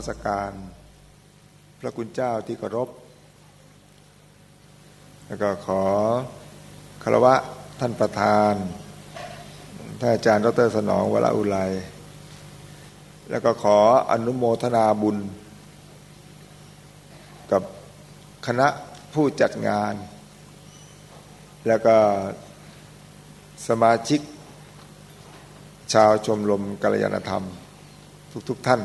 กราบนมัสการ พระคุณเจ้าที่เคารพ แล้วก็ขอคารวะท่านประธานท่านอาจารย์ดรสนองวราอุไรแล้วก็ขออนุโมทนาบุญ กับคณะผู้จัดงาน แล้วก็สมาชิก ชาวชมรมกัลยาณธรรม ทุกๆทท่าน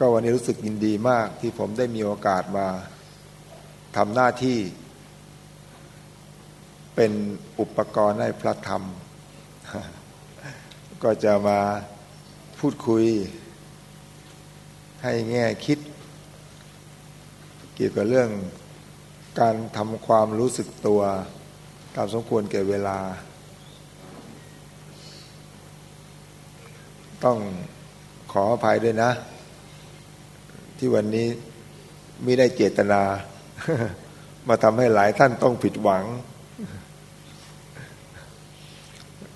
ก็วันนี้รู้สึกยินดีมากที่ผมได้มีโอกาสมาทำหน้าที่ เป็นอุปกรณ์ให้พระธรรม ก็จะมาพูดคุย ให้แง่คิด เกี่ยวกับเรื่องการทำความรู้สึกตัวตามสมควรแก่เวลา ต้องขออภัยด้วยนะ ที่วันนี้ไม่ได้เจตนา มาทำให้หลายท่านต้องผิดหวัง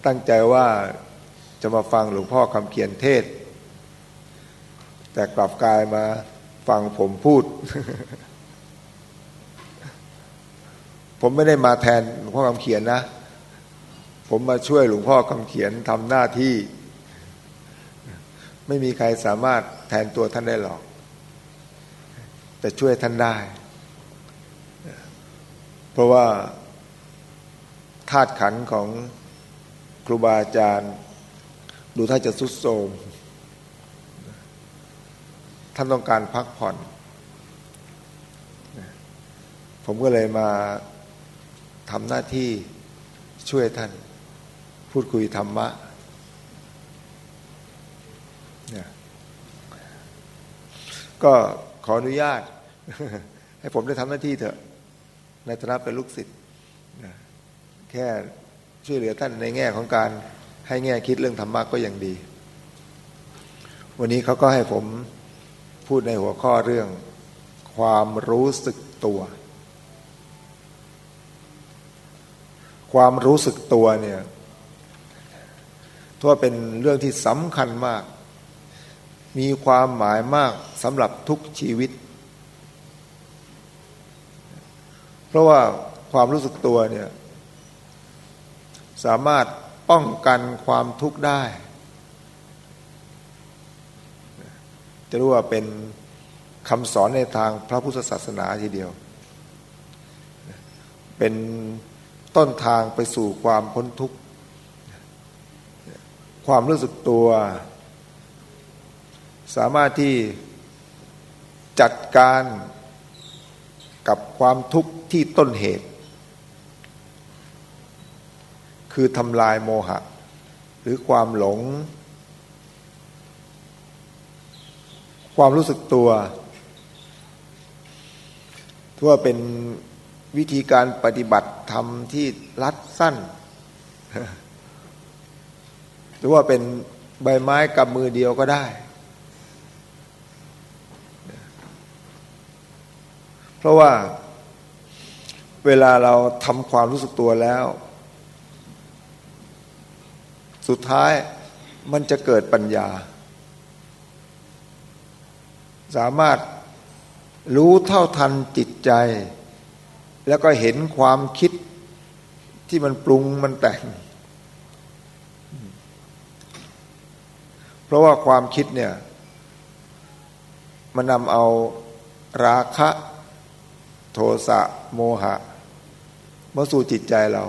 ตั้งใจว่าจะมาฟังหลวงพ่อคำเขียนเทศ แต่กลับกลายมาฟังผมพูด ผมไม่ได้มาแทนหลวงพ่อคำเขียนนะ ผมมาช่วยหลวงพ่อคำเขียนทำหน้าที่ ไม่มีใครสามารถแทนตัวท่านได้หรอก แต่ช่วยท่านได้ เพราะว่าธาตุขันของครูบาอาจารย์ ดูถ้าจะสุดโทมท่านต้องการพักผ่อน ผมก็เลยมาทำหน้าที่ช่วยท่าน พูดคุยธรรมะก็ ขออนุญาต ให้ผมได้ทำหน้าที่เถอะในฐานะเป็นลูกศิษย์แค่ช่วยเหลือท่านในแง่ของการให้แง่คิดเรื่องธรรมะก็ยังดี วันนี้เขาก็ให้ผมพูดในหัวข้อเรื่องความรู้สึกตัว ความรู้สึกตัวเนี่ยทั่วเป็นเรื่องที่สำคัญมาก มีความหมายมากสำหรับทุกชีวิต เพราะว่าความรู้สึกตัวเนี่ยสามารถป้องกันความทุกข์ได้ จะรู้ว่าเป็นคำสอนในทางพระพุทธศาสนาทีเดียว เป็นต้นทางไปสู่ความพ้นทุกข์ ความรู้สึกตัว สามารถที่จัดการกับความทุกข์ที่ต้นเหตุ คือทำลายโมหะ หรือความหลง ความรู้สึกตัวทั่วเป็นวิธีการปฏิบัติธรรมที่รัดสั้น หรือว่าเป็นใบไม้กับมือเดียวก็ได้ เพราะว่าเวลาเราทำความรู้สึกตัวแล้ว สุดท้ายมันจะเกิดปัญญา สามารถรู้เท่าทันจิตใจ แล้วก็เห็นความคิดที่มันปรุงมันแต่ง เพราะว่าความคิดเนี่ย มันนำเอาราคะ โทสะโมหะมาสู่จิตใจเรา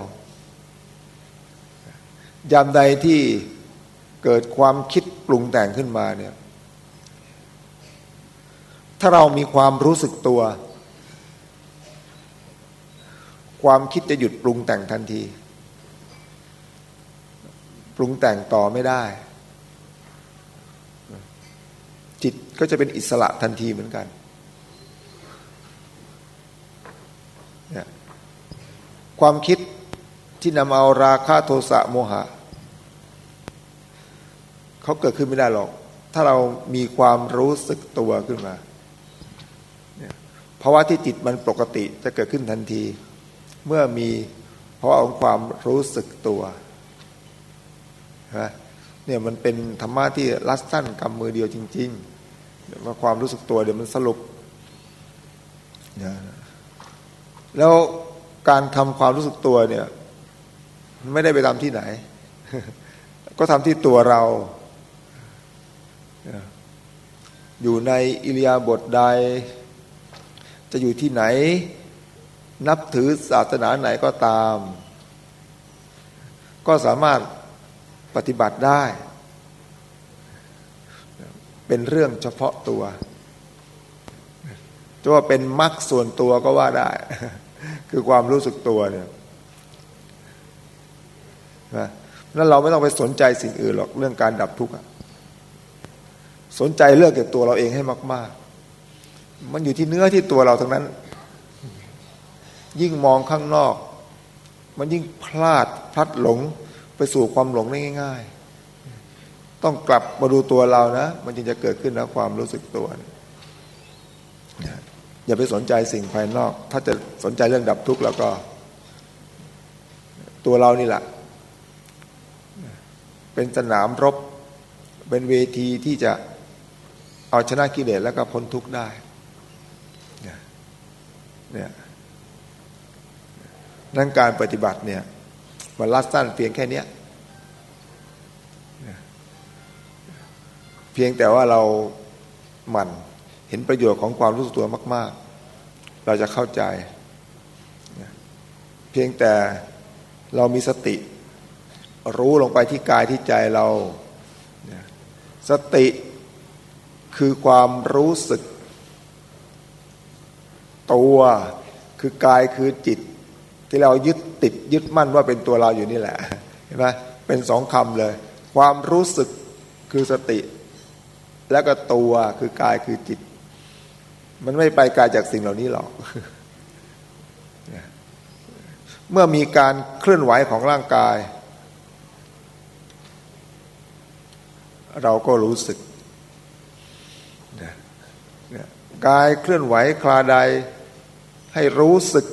ยามใดที่เกิดความคิดปรุงแต่งขึ้นมาเนี่ย ถ้าเรามีความรู้สึกตัว ความคิดจะหยุดปรุงแต่งทันที ปรุงแต่งต่อไม่ได้ จิตก็จะเป็นอิสระทันทีเหมือนกันเนี่ย ความคิดที่นำเอาราคะโทสะโมหะเขาเกิดขึ้นไม่ได้หรอก ถ้าเรามีความรู้สึกตัวขึ้นมาภาวะที่จิตมันปกติจะเกิดขึ้นทันที เมื่อมีภาวะของความรู้สึกตัวเนี่ยมันเป็นธรรมะที่รัดสั้นกำมือเดียวจริงๆว่าความรู้สึกตัวเดี๋ยวมันสรุป แล้ว การทำความรู้สึกตัวเนี่ย ไม่ได้ไปทำที่ไหน ก็ทำที่ตัวเรา อยู่ในอิริยาบถใด จะอยู่ที่ไหน นับถือศาสนาไหนก็ตาม ก็สามารถปฏิบัติได้ เป็นเรื่องเฉพาะตัวจะว่าเป็นมรรคส่วนตัวก็ว่าได้ คือความรู้สึกตัวเนี่ยนะนั้นเราไม่ต้องไปสนใจสิ่งอื่นหรอกเรื่องการดับทุกข์สนใจเลือกเก็บตัวเราเองให้มาก ๆ มันอยู่ที่เนื้อที่ตัวเราทั้งนั้น ยิ่งมองข้างนอก มันยิ่งพลาดพลัดหลงไปสู่ความหลงได้ง่าย ๆ ต้องกลับมาดูตัวเรานะ มันจึงจะเกิดขึ้นนะความรู้สึกตัว อย่าไปสนใจสิ่งภายนอก ถ้าจะสนใจเรื่องดับทุกข์แล้วก็ ตัวเรานี่แหละเป็นสนามรบ เป็นเวทีที่จะเอาชนะกิเลสแล้วก็พ้นทุกข์ได้เนี่ยนั่นการปฏิบัติเนี่ยมันลัดสั้นเพียงแค่นี้เพียงแต่ว่าเราหมั่น เห็นประโยชน์ของความรู้สึกตัวมาก ๆ เราจะเข้าใจ เพียงแต่เรามีสติ รู้ลงไปที่กายที่ใจเรา สติคือความรู้สึก ตัวคือกายคือจิต ที่เรายึดติดยึดมั่นว่าเป็นตัวเราอยู่นี่แหละเห็นไหมเป็นสองคำเลย ความรู้สึกคือสติ แล้วก็ตัวคือกายคือจิต มันไม่ไปไกลาจากสิ่งเหล่านี้หรอก เมื่อมีการเคลื่อนไหวของร่างกาย เราก็รู้สึก กายเคลื่อนไหวคลาใดให้รู้สึก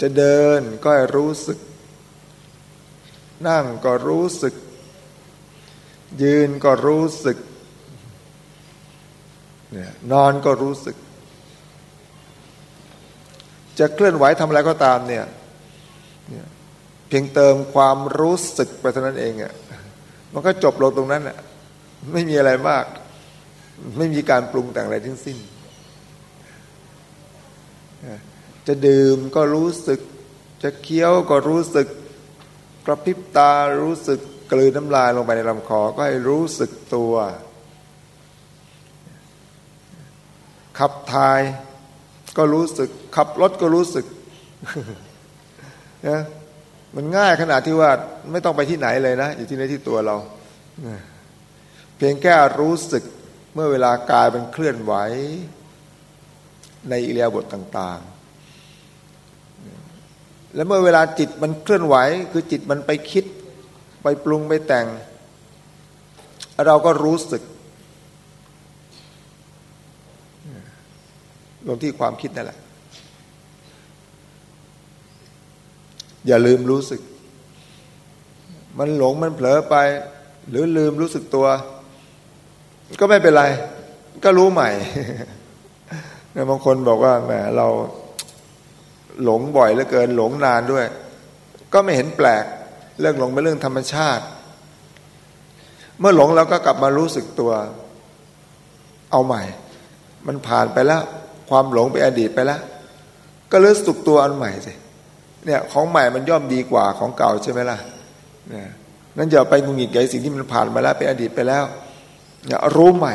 จะเดินก็ให้รู้สึก นั่งก็รู้สึก ยืนก็รู้สึก นอนก็รู้สึก จะเคลื่อนไหวทำอะไรก็ตามเนี่ยเพียงเติมความรู้สึกไปเท่านั้นเองอะ่ะมันก็จบลงตรงนั้นอะไม่มีอะไรมาก ไม่มีการปรุงแต่งอะไรทั้งสิ้น จะดื่มก็รู้สึก จะเคี้ยวก็รู้สึก กระพริบตารู้สึกกลืนน้ำลายลงไปในลำคอก็ให้รู้สึกตัว ขับถ่ายก็รู้สึก ขับรถก็รู้สึกนะมันง่ายขนาดที่ว่าไม่ต้องไปที่ไหนเลยนะ อยู่ที่ในที่ตัวเรา เพียงแค่รู้สึกเมื่อเวลากายมันเคลื่อนไหว ในอิเลียบทต่าง ๆ แล้วเมื่อเวลาจิตมันเคลื่อนไหว คือจิตมันไปคิด ไปปรุงไปแต่ง เราก็รู้สึก ลงที่ความคิดนั่นแหละ อย่าลืมรู้สึก มันหลงมันเผลอไป หรือลืมรู้สึกตัว ก็ไม่เป็นไร ก็รู้ใหม่บางคนบอกว่าแหมเราหลงบ่อยเหลือเกินหลงนานด้วย ก็ไม่เห็นแปลก เรื่องหลงเป็นเรื่องธรรมชาติ เมื่อหลงแล้วก็กลับมารู้สึกตัว เอาใหม่ มันผ่านไปแล้ว ความหลงไปอดีตไปแล้ว ก็รู้สึกตัวอันใหม่สิเนี่ยของใหม่มันย่อมดีกว่าของเก่าใช่ไหมล่ะเนี่ยนั่นอย่าไปงุนงิดกับสิ่งที่มันผ่านมาแล้วเป็นอดีตไปแล้วเนี่ยรู้ใหม่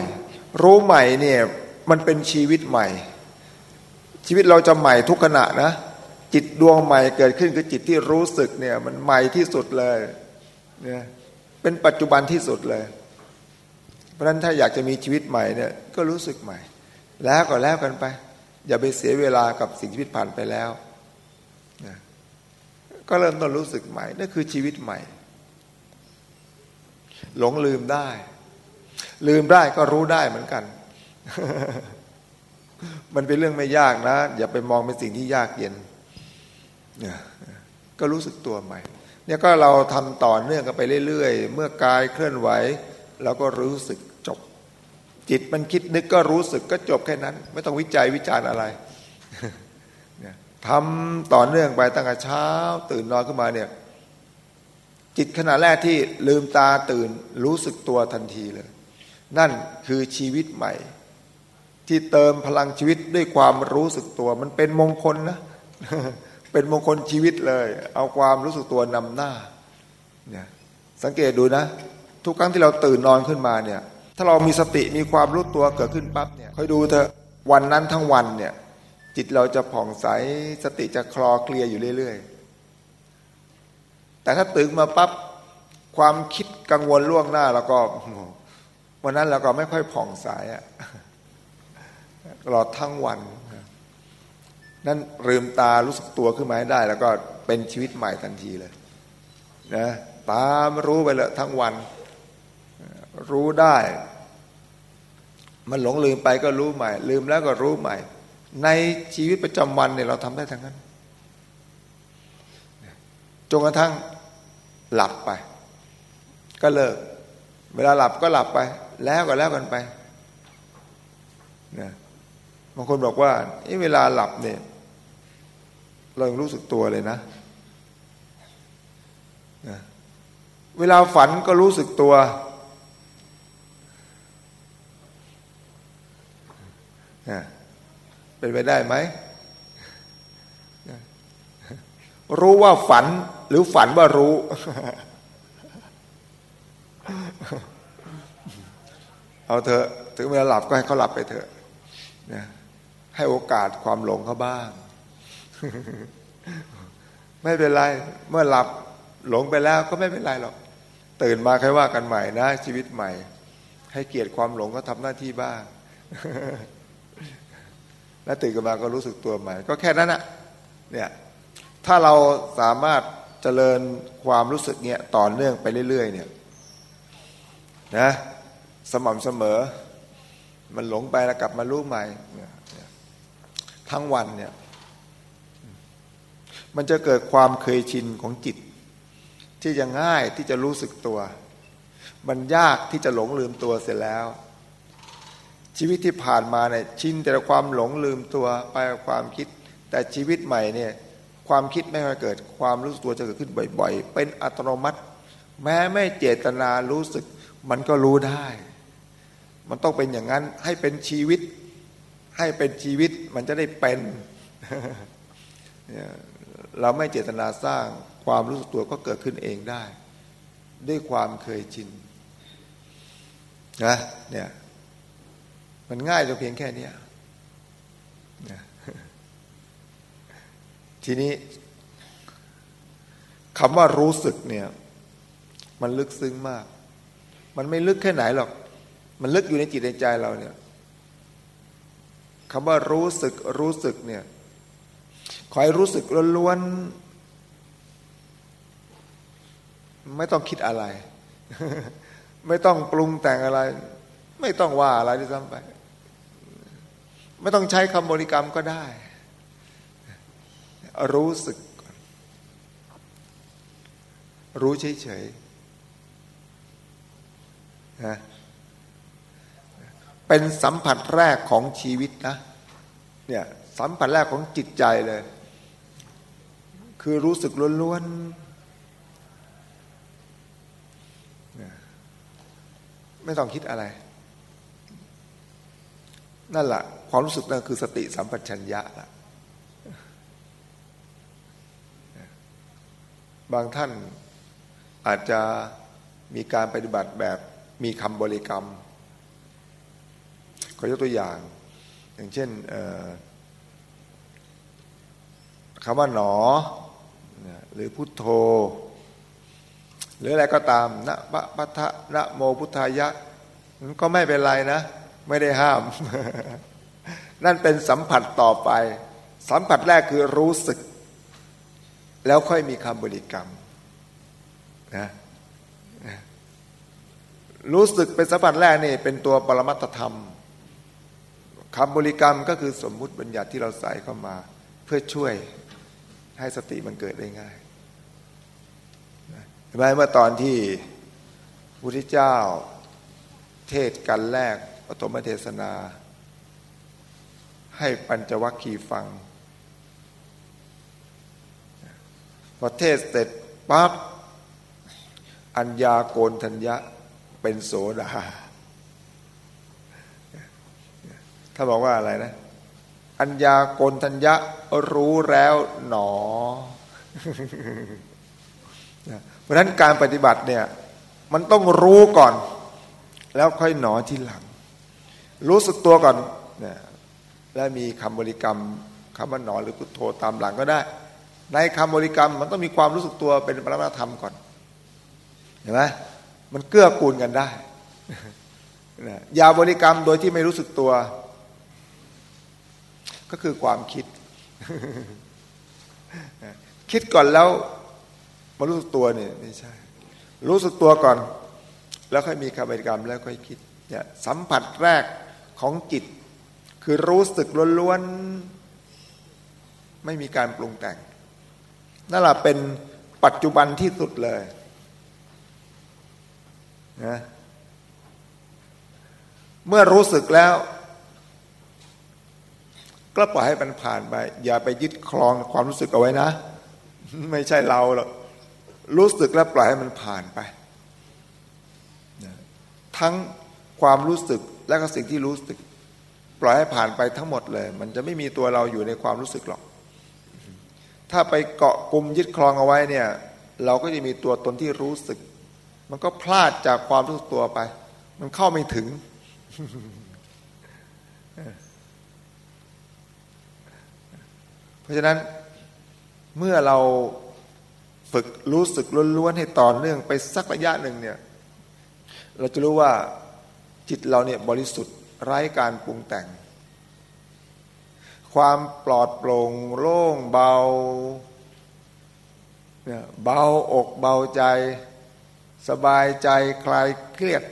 รู้ใหม่เนี่ยมันเป็นชีวิตใหม่ ชีวิตเราจะใหม่ทุกขณะนะ จิตดวงใหม่เกิดขึ้นคือจิตที่รู้สึกเนี่ยมันใหม่ที่สุดเลยเนี่ยเป็นปัจจุบันที่สุดเลย เพราะฉะนั้นถ้าอยากจะมีชีวิตใหม่เนี่ยก็รู้สึกใหม่ แล้วก็แล้วกันไป อย่าไปเสียเวลากับสิ่งชีวิตผ่านไปแล้วก็เริ่มต้นรู้สึกใหม่นั่นคือชีวิตใหม่ หลงลืมได้ ลืมได้ก็รู้ได้เหมือนกัน มันเป็นเรื่องไม่ยากนะ อย่าไปมองเป็นสิ่งที่ยากเย็นก็รู้สึกตัวใหม่ เนี่ยก็เราทำต่อเนื่องกันไปเรื่อยๆ เมื่อกายเคลื่อนไหวเราก็รู้สึก จิตมันคิดนึกก็รู้สึกก็จบแค่นั้น ไม่ต้องวิจัยวิจารณ์อะไรทำต่อเนื่องไปตั้งแต่เช้า ตื่นนอนขึ้นมาเนี่ย จิตขณะแรกที่ลืมตาตื่นรู้สึกตัวทันทีเลย นั่นคือชีวิตใหม่ ที่เติมพลังชีวิตด้วยความรู้สึกตัว มันเป็นมงคลนะเป็นมงคลชีวิตเลย เอาความรู้สึกตัวนำหน้าเนี่ยสังเกตดูนะ ทุกครั้งที่เราตื่นนอนขึ้นมาเนี่ย ถ้าเรามีสติมีความรู้ตัวเกิดขึ้นปั๊บเนี่ยคอยดูเถอะวันนั้นทั้งวันเนี่ยจิตเราจะผ่องใสสติจะคลอเคลียอยู่เรื่อยๆ แต่ถ้าตื่นมาปั๊บความคิดกังวลล่วงหน้าแล้วก็วันนั้นเราก็ไม่ค่อยผ่องใสอะตลอดทั้งวันนั่นลืมตารู้สึกตัวขึ้นมาให้ได้ แล้วก็เป็นชีวิตใหม่ทันทีเลยนะตามรู้ไปเลยทั้งวัน รู้ได้ มันหลงลืมไปก็รู้ใหม่ ลืมแล้วก็รู้ใหม่ ในชีวิตประจำวันเนี่ยเราทำได้ทั้งนั้นจนกระทั่งหลับไป ก็เลิก เวลาหลับก็หลับไป แล้วก็แล้วกันไปนะบางคนบอกว่าเวลาหลับเนี่ย เรายังรู้สึกตัวเลยนะเวลาฝันก็รู้สึกตัว เป็นไปได้ไหม รู้ว่าฝันหรือฝันว่ารู้ เอาเถอะ ถึงเวลาหลับก็ให้เขาหลับไปเถอะให้โอกาสความหลงเขาบ้าง ไม่เป็นไร เมื่อหลับหลงไปแล้วก็ไม่เป็นไรหรอก ตื่นมาค่อยว่ากันใหม่นะ ชีวิตใหม่ ให้เกียรติความหลงก็ทำหน้าที่บ้าง แล้วตื่นขึ้นมาก็รู้สึกตัวใหม่ ก็แค่นั้นอะเนี่ยถ้าเราสามารถเจริญความรู้สึกเนี่ยต่อเนื่องไปเรื่อย ๆ เนี่ยนะสม่ำเสมอ มันหลงไปแล้วกลับมารู้ใหม่ทั้งวันเนี่ยมันจะเกิดความเคยชินของจิต ที่จะง่ายที่จะรู้สึกตัว มันยากที่จะหลงลืมตัวเสร็จแล้ว ชีวิตที่ผ่านมาเนี่ยชินแต่ความหลงลืมตัวไปกับความคิด แต่ชีวิตใหม่เนี่ยความคิดไม่ค่อยเกิด ความรู้สึกตัวจะเกิดขึ้นบ่อย ๆ เป็นอัตโนมัติ แม้ไม่เจตนารู้สึก มันก็รู้ได้ มันต้องเป็นอย่างนั้นให้เป็นชีวิต ให้เป็นชีวิตมันจะได้เป็นเราไม่เจตนาสร้างความรู้สึกตัวก็เกิดขึ้นเองได้ ด้วยความเคยชินนะเนี่ย มันง่ายจะเพียงแค่นี้ทีนี้คำว่ารู้สึกเนี่ย มันลึกซึ้งมาก มันไม่ลึกแค่ไหนหรอก มันลึกอยู่ในจิตในใจเราเนี่ยคำว่ารู้สึกรู้สึกเนี่ยคอยรู้สึกล้วนๆไม่ต้องคิดอะไร ไม่ต้องปรุงแต่งอะไร ไม่ต้องว่าอะไรที่ซ้ำไป ไม่ต้องใช้คำบริกรรมก็ได้ รู้สึก รู้เฉยๆนะเป็นสัมผัสแรกของชีวิตนะเนี่ยสัมผัสแรกของจิตใจเลย คือรู้สึกล้วนๆ ไม่ต้องคิดอะไร นั่นแหละ ความรู้สึกนั่นคือสติสัมปชัญญะละบางท่านอาจจะมีการปฏิบัติแบบมีคำบริกรรม ขอยกตัวอย่าง อย่างเช่นคำว่าหนอ หรือพุทโธ หรืออะไรก็ตามนะปะปะทะนะโมพุทธายะ ก็ไม่เป็นไรนะ ไม่ได้ห้าม นั่นเป็นสัมผัสต่อไป สัมผัสแรกคือรู้สึก แล้วค่อยมีคำบริกรรมนะรู้สึกเป็นสัมผัสแรกนี่เป็นตัวปรมัตธรรมคำบริกรรมก็คือสมมุติบัญญัติที่เราใส่เข้ามา เพื่อช่วยให้สติมันเกิดได้ง่ายเห็นไหมเมื่อตอนที่พุทธเจ้า เทศกันแรกปฐมเทศนา ให้ปัญจวัคคีย์ฟัง พอเทศเสร็จปั๊บอัญญาโกนทัญญะเป็นโสดาถ้าบอกว่าอะไรนะ อัญญาโกนทัญญะรู้แล้วหนอ เพราะฉะนั้นการปฏิบัติเนี่ยมันต้องรู้ก่อน แล้วค่อยหนอทีหลัง รู้สึกตัวก่อนเนี่ย แล้วมีคำบริกรรมคำว่าหนอหรือพุทโธตามหลังก็ได้ ในคำบริกรรมมันต้องมีความรู้สึกตัวเป็นปรมาธรรมก่อนเห็นไหมมันเกื้อกูลกันได้อย่าบริกรรมโดยที่ไม่รู้สึกตัว ก็คือความคิด คิดก่อนแล้วมารู้สึกตัวเนี่ยไม่ใช่ รู้สึกตัวก่อน แล้วค่อยมีคำบริกรรมแล้วค่อยคิดเนี่ยสัมผัสแรกของจิต คือรู้สึกล้วนๆ ไม่มีการปรุงแต่ง นั่นแหละเป็นปัจจุบันที่สุดเลยนะเมื่อรู้สึกแล้ว ก็ปล่อยให้มันผ่านไป อย่าไปยึดคลองความรู้สึกเอาไว้นะ ไม่ใช่เราหรอกรู้สึกแล้วปล่อยให้มันผ่านไป ทั้งความรู้สึกและก็สิ่งที่รู้สึก ปล่อยให้ผ่านไปทั้งหมดเลย มันจะไม่มีตัวเราอยู่ในความรู้สึกหรอก ถ้าไปเกาะกลุ่มยึดคลองเอาไว้เนี่ย เราก็จะมีตัวตนที่รู้สึก มันก็พลาดจากความรู้สึกตัวไป มันเข้าไม่ถึง เพราะฉะนั้นเมื่อเราฝึกรู้สึกล้วนๆให้ต่อเนื่องไปสักระยะหนึ่งเนี่ย เราจะรู้ว่าจิตเราเนี่ยบริสุทธิ์ ไร้การปรุงแต่ง ความปลอดโปร่งโล่งเบาเนี่ยเบาอกเบาใจ สบายใจคลายเครียด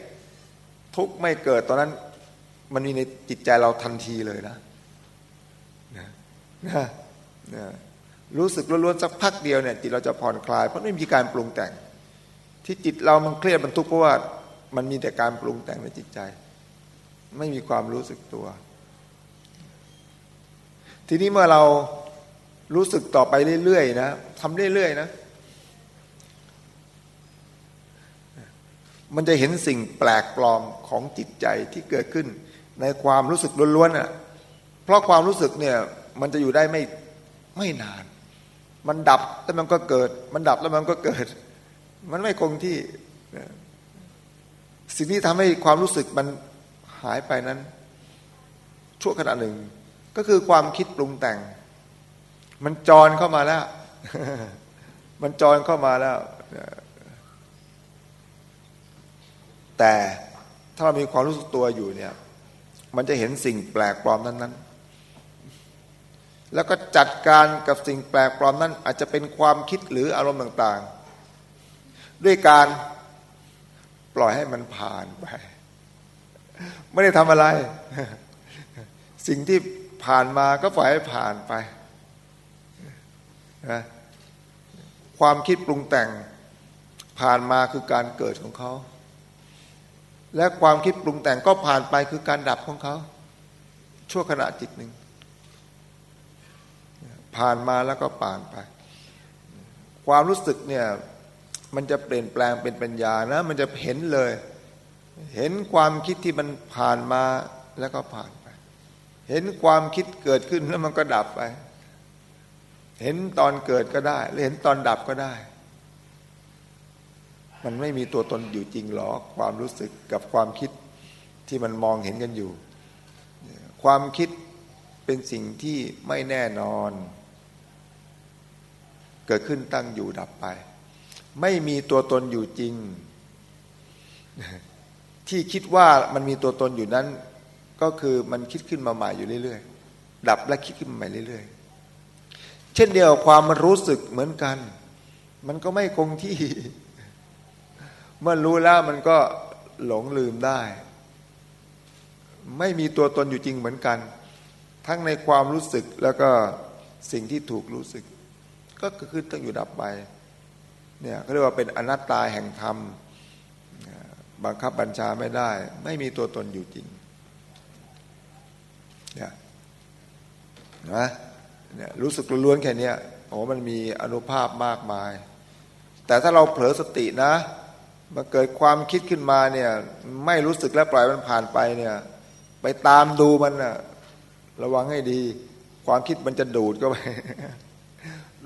ทุกไม่เกิดตอนนั้น มันมีในจิตใจเราทันทีเลยนะนะนะนะรู้สึกล้วนๆสักพักเดียวเนี่ยจิตเราจะผ่อนคลายเพราะไม่มีการปรุงแต่ง ที่จิตเรามันเครียดมันทุกข์เพราะว่ามันมีแต่การปรุงแต่งในจิตใจ ไม่มีความรู้สึกตัว ทีนี้เมื่อเรารู้สึกต่อไปเรื่อยๆนะทำเรื่อยๆนะ มันจะเห็นสิ่งแปลกปลอมของจิตใจที่เกิดขึ้น ในความรู้สึกล้วนๆอะ เพราะความรู้สึกเนี่ย มันจะอยู่ได้ไม่ไม่นาน มันดับแล้วมันก็เกิด มันดับแล้วมันก็เกิด มันไม่คงที่สิ่งที่ทำให้ความรู้สึกมัน หายไปนั้น ชั่วขณะหนึ่ง ก็คือความคิดปรุงแต่ง มันจรเข้ามาแล้ว มันจรเข้ามาแล้ว แต่ถ้าเรามีความรู้สึกตัวอยู่เนี่ย มันจะเห็นสิ่งแปลกปลอมนั้นนั้นแล้วก็จัดการกับสิ่งแปลกปลอมนั้น อาจจะเป็นความคิดหรืออารมณ์ต่าง ๆ ด้วยการปล่อยให้มันผ่านไป ไม่ได้ทำอะไร สิ่งที่ผ่านมาก็ปล่อยให้ผ่านไปนะความคิดปรุงแต่งผ่านมาคือการเกิดของเขา และความคิดปรุงแต่งก็ผ่านไปคือการดับของเขา ชั่วขณะจิตหนึ่ง ผ่านมาแล้วก็ผ่านไป ความรู้สึกเนี่ยมันจะเปลี่ยนแปลงเป็นปัญญานะ มันจะเห็นเลย เห็นความคิดที่มันผ่านมาแล้วก็ผ่านไป เห็นความคิดเกิดขึ้นแล้วมันก็ดับไป เห็นตอนเกิดก็ได้หรือเห็นตอนดับก็ได้ มันไม่มีตัวตนอยู่จริงหรอความรู้สึกกับความคิดที่มันมองเห็นกันอยู่ ความคิดเป็นสิ่งที่ไม่แน่นอน เกิดขึ้นตั้งอยู่ดับไป ไม่มีตัวตนอยู่จริง ที่คิดว่ามันมีตัวตนอยู่นั้น ก็คือมันคิดขึ้นมาใหม่อยู่เรื่อยๆ ดับและคิดขึ้นมาใหม่เรื่อยๆ เช่นเดียวความมันรู้สึกเหมือนกัน มันก็ไม่คงที่ เมื่อรู้แล้วมันก็หลงลืมได้ ไม่มีตัวตนอยู่จริงเหมือนกัน ทั้งในความรู้สึกแล้วก็สิ่งที่ถูกรู้สึก ก็คือตั้งอยู่ดับไปเนี่ยเขาเรียกว่าเป็นอนัตตาแห่งธรรม บังคับบัญชาไม่ได้ ไม่มีตัวตนอยู่จริงเนี่ยนะเนี่ยรู้สึกล้วนแค่นี้โอ้มันมีอนุภาพมากมาย แต่ถ้าเราเผลอสตินะมาเกิดความคิดขึ้นมาเนี่ย ไม่รู้สึกแล้วปล่อยมันผ่านไปเนี่ย ไปตามดูมันนะระวังให้ดี ความคิดมันจะดูดก็ไป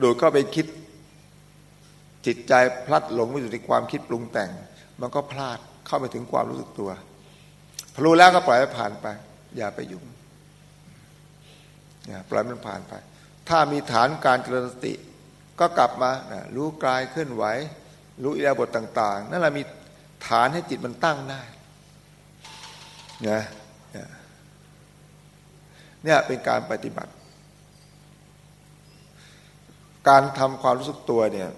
ดูดเข้าไปคิดจิตใจพลัดหลงไปอยู่ในความคิดปรุงแต่ง มันก็พลาด เข้าไปถึงความรู้สึกตัวพอรู้แล้วก็ปล่อยให้ผ่านไป อย่าไปยุ่งปล่อยมันผ่านไป ถ้ามีฐานการเจริญสติ ก็กลับมารู้กายเคลื่อนไหว รู้อิริยาบถต่าง ๆ นั่นแหละมีฐานให้จิตมันตั้งได้นะเนี่ยเป็นการปฏิบัติ การทำความรู้สึกตัวเนี่ย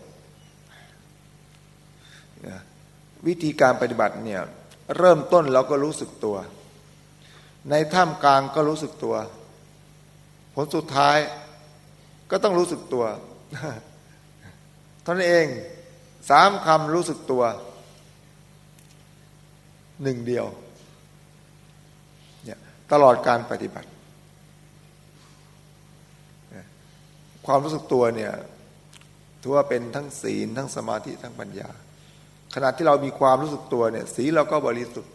วิธีการปฏิบัติเนี่ยเริ่มต้นเราก็รู้สึกตัว ในท่ามกลางก็รู้สึกตัว ผลสุดท้ายก็ต้องรู้สึกตัวท่านเองสามคำรู้สึกตัวหนึ่งเดียวเนี่ยตลอดการปฏิบัติ ความรู้สึกตัวเนี่ยถือว่าเป็นทั้งศีลทั้งสมาธิทั้งปัญญา ขณะที่เรามีความรู้สึกตัวเนี่ยศีลเราก็บริสุทธิ์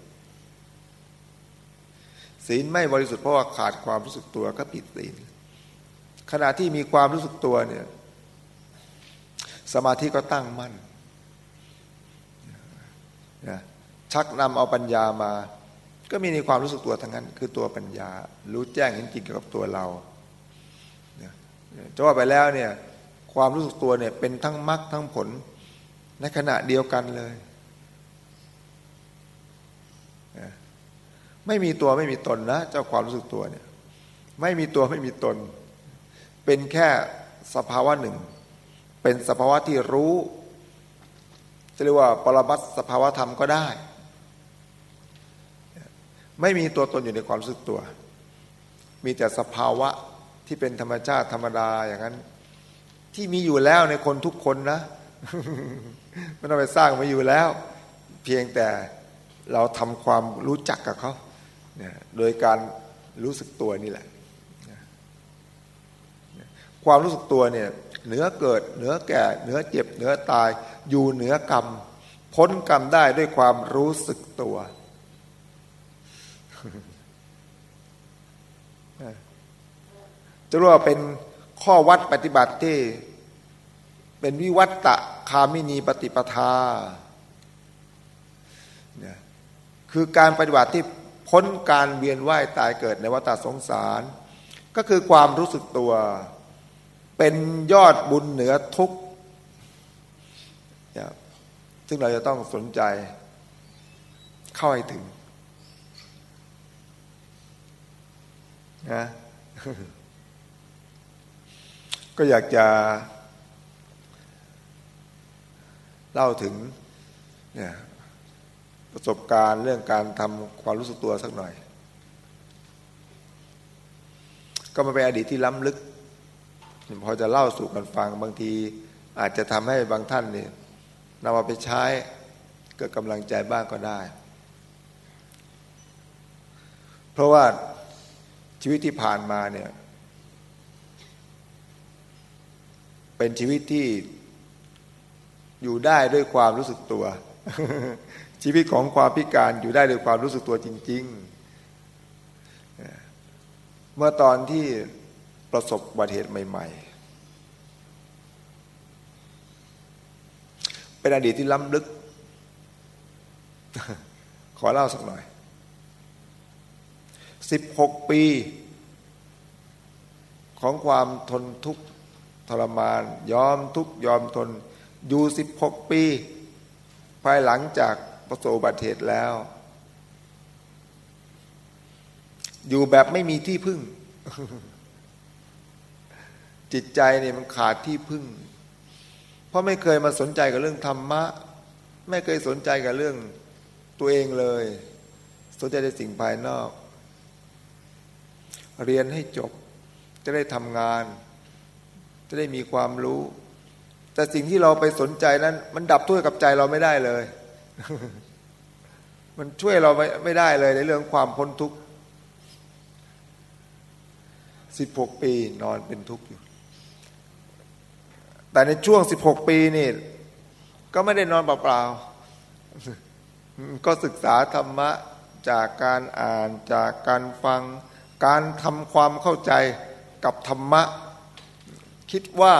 ศีลไม่บริสุทธิ์เพราะว่าขาดความรู้สึกตัวก็ผิดศีลขณะที่มีความรู้สึกตัวเนี่ย สมาธิก็ตั้งมั่นชักนำเอาปัญญามา ก็มีในความรู้สึกตัวทั้งนั้น คือตัวปัญญา รู้แจ้งเห็นจริงเกี่ยวกับตัวเราจะว่าไปแล้วเนี่ย ความรู้สึกตัวเนี่ยเป็นทั้งมรรคทั้งผล ในขณะเดียวกันเลย ไม่มีตัวไม่มีตนนะ เจ้าความรู้สึกตัวเนี่ย ไม่มีตัวไม่มีตน เป็นแค่สภาวะหนึ่ง เป็นสภาวะที่รู้จะเรียกว่าปรมัตสภาวะธรรมก็ได้ ไม่มีตัวตนอยู่ในความรู้สึกตัว มีแต่สภาวะที่เป็นธรรมชาติธรรมดาอย่างนั้น ที่มีอยู่แล้วในคนทุกคนนะ ไม่ต้องไปสร้างมาอยู่แล้ว เพียงแต่เราทำความรู้จักกับเขาโดยการรู้สึกตัวนี่แหละ ความรู้สึกตัวเนี่ยเหนือเกิดเหนือแก่เหนือเจ็บเหนือตาย อยู่เหนือกรรม พ้นกรรมได้ด้วยความรู้สึกตัวจะรู้ว่าเป็นข้อวัดปฏิบัติที่ เป็นวิวัตตะคามินีปฏิปทาเนี่ยคือการปฏิบัติที่พ้นการเวียนว่ายตายเกิดในวัฏสงสาร ก็คือความรู้สึกตัว เป็นยอดบุญเหนือทุกเนี่ยซึ่งเราจะต้องสนใจเข้าให้ถึงนะก็อยากจะ เล่าถึงเนี่ยประสบการณ์เรื่องการทำความรู้สึกตัวสักหน่อย ก็มาเป็นอดีตที่ล้ำลึก พอจะเล่าสู่กันฟังบางทีอาจจะทำให้บางท่านเนี่ยนำมาไปใช้เกิดกำลังใจบ้างก็ได้ เพราะว่าชีวิตที่ผ่านมาเนี่ยเป็นชีวิตที่ อยู่ได้ด้วยความรู้สึกตัว ชีวิตของความพิการอยู่ได้ด้วยความรู้สึกตัวจริง ๆ เมื่อตอนที่ประสบอุบัติเหตุใหม่ ๆ เป็นอดีตที่ล้ำลึก ขอเล่าสักหน่อยสิบหกปี ของความทนทุกข์ทรมาน ยอมทุกยอมทน อยู่สิบหกปี ภายหลังจากประสบอุบัติเหตุแล้ว อยู่แบบไม่มีที่พึ่ง จิตใจเนี่ยมันขาดที่พึ่ง เพราะไม่เคยมาสนใจกับเรื่องธรรมะ ไม่เคยสนใจกับเรื่องตัวเองเลย สนใจในสิ่งภายนอก เรียนให้จบจะได้ทำงาน จะได้มีความรู้ แต่สิ่งที่เราไปสนใจนั้น มันดับทุกข์กับใจเราไม่ได้เลย มันช่วยเราไม่ไม่ได้เลยในเรื่องความพ้นทุกข์สิบหกปีนอนเป็นทุกข์อยู่ แต่ในช่วงสิบหกปีนี่ ก็ไม่ได้นอนเปล่าๆ ก็ศึกษาธรรมะจากการอ่านจากการฟัง การทำความเข้าใจกับธรรมะ คิดว่า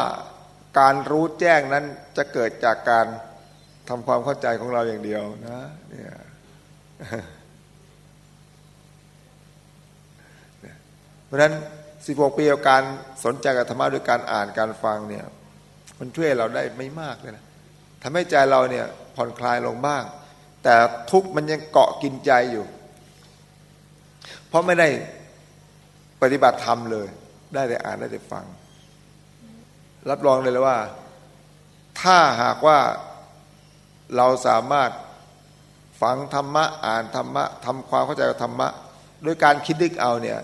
การรู้แจ้งนั้นจะเกิดจากการทำความเข้าใจของเราอย่างเดียวนะเนี่ยเพราะฉะนั้นสิบหกปีกับการสนใจกับธรรมะด้วยการอ่านการฟังเนี่ย มันช่วยเราได้ไม่มากเลยนะทำให้ใจเราเนี่ยผ่อนคลายลงบ้าง แต่ทุกมันยังเกาะกินใจอยู่ เพราะไม่ได้ปฏิบัติธรรมเลย ได้แต่อ่านได้แต่ฟัง รับรองเลยเลยว่า ถ้าหากว่าเราสามารถฟังธรรมะอ่านธรรมะทำความเข้าใจกับธรรมะด้วยการคิดดึกเอาเนี่ย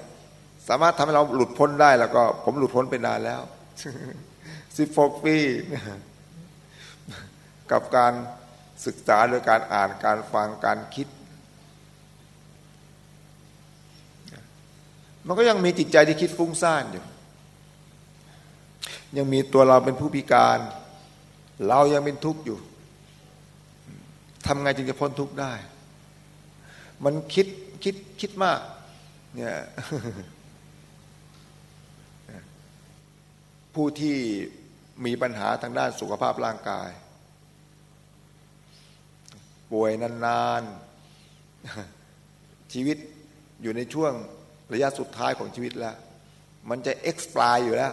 สามารถทำให้เราหลุดพ้นได้แล้วก็ ผมหลุดพ้นไปนานแล้วสิบหกปีกับการศึกษาโดยการอ่านการฟังการคิด มันก็ยังมีจิตใจที่คิดฟุ้งซ่านอยู่ ยังมีตัวเราเป็นผู้พิการ เรายังเป็นทุกข์อยู่ทำไงจึงจะพ้นทุกข์ได้ มันคิดคิดคิดมากเนี่ยผู้ที่มีปัญหาทางด้านสุขภาพร่างกาย ป่วยนานๆ ชีวิตอยู่ในช่วงระยะสุดท้ายของชีวิตแล้ว มันจะเอ็กซ์ปลายอยู่แล้ว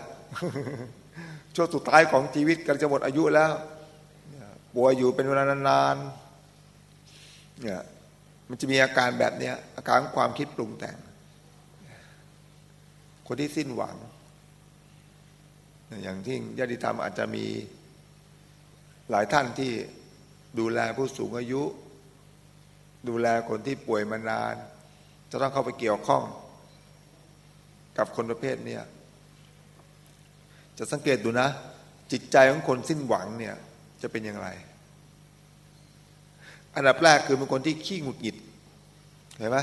ช่วงสุดท้ายของชีวิตกำลังจะหมดอายุแล้วป่วยอยู่เป็นเวลานานๆเนี่ยมันจะมีอาการแบบเนี้ยอาการความคิดปรุงแต่ง คนที่สิ้นหวัง อย่างที่ญาติธรรมอาจจะมีหลายท่านที่ดูแลผู้สูงอายุ ดูแลคนที่ป่วยมานาน จะต้องเข้าไปเกี่ยวข้อง กับคนประเภทเนี้ย จะสังเกตดูนะ จิตใจของคนสิ้นหวังเนี่ย จะเป็นอย่างไร อันดับแรกคือเป็นคนที่ขี้หงุดหงิดเห็นไหม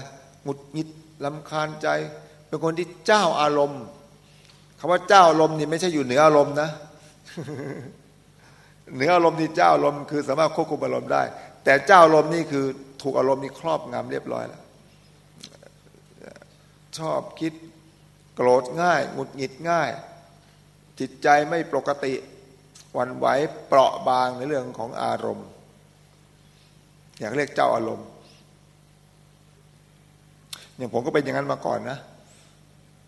หงุดหงิดลำคาญใจ เป็นคนที่เจ้าอารมณ์คำว่าเจ้าอารมณ์นี่ไม่ใช่อยู่เหนืออารมณ์นะเหนืออารมณ์นี่เจ้าอารมณ์คือสามารถควบคุมอารมณ์ได้ แต่เจ้าอารมณ์นี่คือถูกอารมณ์นี่ครอบงำเรียบร้อยแล้วชอบคิดโกรธง่ายหงุดหงิดง่าย จิตใจไม่ปกติวันไหวเปราะบางในเรื่องของอารมณ์ อยากเรียกเจ้าอารมณ์อย่างผมก็เป็นอย่างนั้นมาก่อนนะ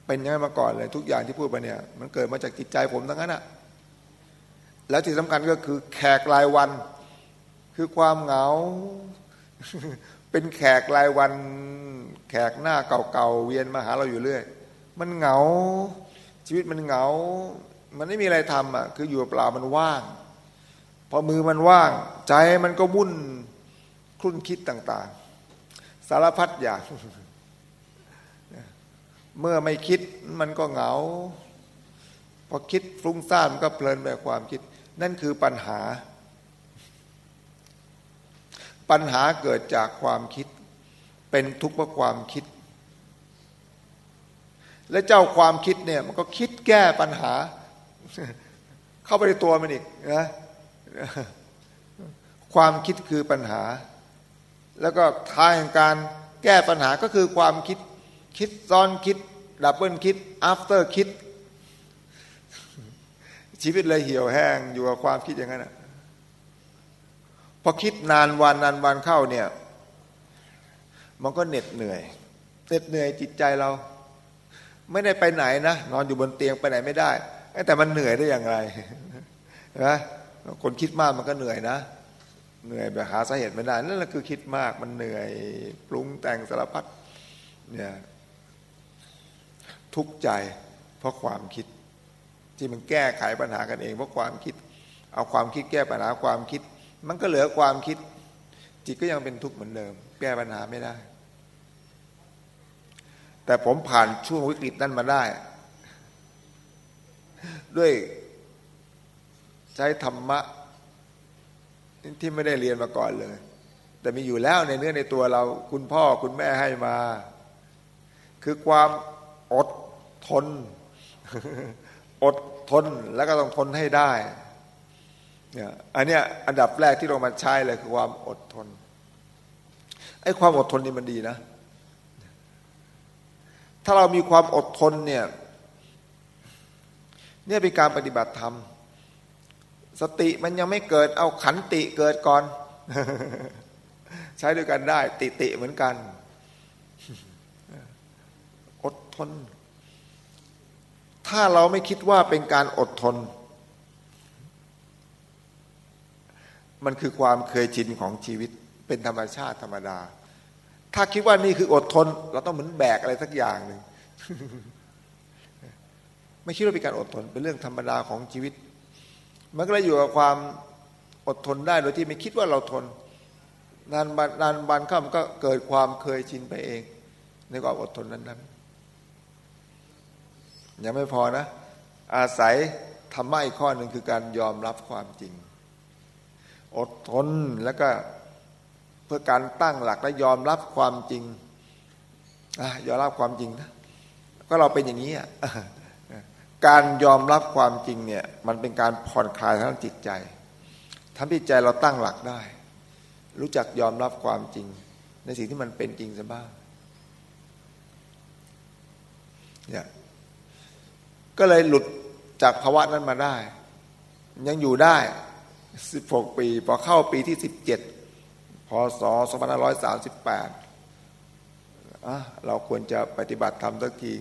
เป็นอย่างนั้นมาก่อนเลย ทุกอย่างที่พูดไปเนี่ย มันเกิดมาจากจิตใจผมทั้งนั้นอะแล้วที่สำคัญก็คือแขกรายวัน คือความเหงา เป็นแขกรายวัน แขกหน้าเก่าๆเวียนมาหาเราอยู่เรื่อย มันเหงา ชีวิตมันเหงา มันไม่มีอะไรทำอะคืออยู่เปล่ามันว่าง พอมือมันว่าง ใจมันก็วุ่นคลุ่นคิดต่าง ๆ สารพัดอย่าง เมื่อไม่คิดมันก็เหงา พอคิดฟุ้งซ่านมันก็เพลินแบบความคิด นั่นคือปัญหา ปัญหาเกิดจากความคิด เป็นทุกข์เพราะความคิด และเจ้าความคิดเนี่ยมันก็คิดแก้ปัญหา เข้าไปในตัวมันอีกนะความคิดคือปัญหา แล้วก็ทางการแก้ปัญหาก็คือความคิดคิดซ้อนคิดดับเบิลคิด after คิด ชีวิตเลยเหี่ยวแห้งอยู่กับความคิดอย่างนั้นพอคิดนานวันนานวันเข้าเนี่ย มันก็เหน็ดเหนื่อยเหน็ดเหนื่อยจิตใจเรา ไม่ได้ไปไหนนะนอนอยู่บนเตียงไปไหนไม่ได้ แต่มันเหนื่อยได้อย่างไรนะคนคิดมากมันก็เหนื่อยนะ เหนื่อยแบบหาสาเหตุไม่ได้นั่นแหละคือคิดมากมันเหนื่อยปรุงแต่งสารพัดเนี่ยทุกข์ใจเพราะความคิด ที่มันแก้ไขปัญหากันเอง เพราะความคิด เอาความคิดแก้ปัญหาความคิด มันก็เหลือความคิด จิตก็ยังเป็นทุกข์เหมือนเดิม แก้ปัญหาไม่ได้ แต่ผมผ่านช่วงวิกฤตนั้นมาได้ ด้วย ใช้ธรรมะ ที่ไม่ได้เรียนมาก่อนเลย แต่มีอยู่แล้วในเนื้อในตัวเรา คุณพ่อคุณแม่ให้มา คือความอดทน อดทนแล้วก็ต้องทนให้ได้เนี่ยอันเนี้ยอันดับแรกที่เรามาใช้เลยคือความอดทนไอ้ความอดทนนี่มันดีนะ ถ้าเรามีความอดทนเนี่ย เนี่ยเป็นการปฏิบัติธรรม สติมันยังไม่เกิดเอาขันติเกิดก่อน ใช้ด้วยกันได้ ติติเหมือนกัน อดทน ถ้าเราไม่คิดว่าเป็นการอดทน มันคือความเคยชินของชีวิตเป็นธรรมชาติธรรมดา ถ้าคิดว่านี่คืออดทน เราต้องเหมือนแบกอะไรสักอย่างหนึ่ง ไม่คิดว่าเป็นการอดทนเป็นเรื่องธรรมดาของชีวิต มันก็เลยอยู่กับความอดทนได้โดยที่ไม่คิดว่าเราทน นานบันนานบันข้ามก็เกิดความเคยชินไปเอง ในความอดทนนั้นๆยังไม่พอนะ อาศัยธรรมะอีกข้อหนึ่งคือการยอมรับความจริง อดทนแล้วก็เพื่อการตั้งหลักและยอมรับความจริงอยอมรับความจริงนะก็เราเป็นอย่างนี้อะ การยอมรับความจริงเนี่ยมันเป็นการผ่อนคลายทั้งจิตใจทำให้ใจเราตั้งหลักได้ รู้จักยอมรับความจริง ในสิ่งที่มันเป็นจริงซะบ้างเนี่ยก็เลยหลุดจากภาวะนั้นมาได้ ยังอยู่ได้สิบหกปี พอเข้าปีที่สิบเจ็ดพศสองพันห้าร้อยสามสิบแปดเราควรจะปฏิบัติธรรมสักที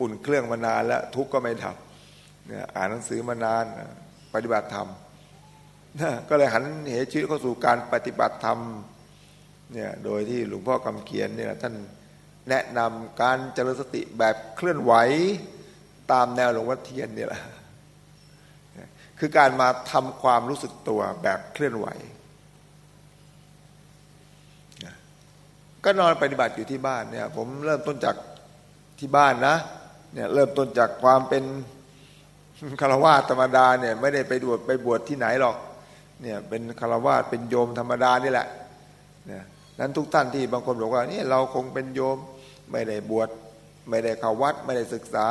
อุ่นเครื่องมานานแล้วทุกข์ก็ไม่ดับเนี่ยอ่านหนังสือมานานปฏิบัติธรรมก็เลยหันเหตุชีวิตเข้าสู่การปฏิบัติธรรมเนี่ยโดยที่หลวงพ่อคำเขียนเนี่ยท่านแนะนำการเจริญสติแบบเคลื่อนไหวตามแนวหลวงวัดเทียนเนี่ยแหละคือการมาทำความรู้สึกตัวแบบเคลื่อนไหว ก็นอนปฏิบัติอยู่ที่บ้านเนี่ย ผมเริ่มต้นจากที่บ้านนะ เนี่ยเริ่มต้นจากความเป็นคารวะธรรมดาเนี่ยไม่ได้ไปบวชไปบวชที่ไหนหรอกเนี่ยเป็นคารวะเป็นโยมธรรมดานี่แหละเนี่ยนั้นทุกท่านที่บางคนบอกว่านี่เราคงเป็นโยมไม่ได้บวชไม่ได้เข้าวัด ไม่ได้ศึกษา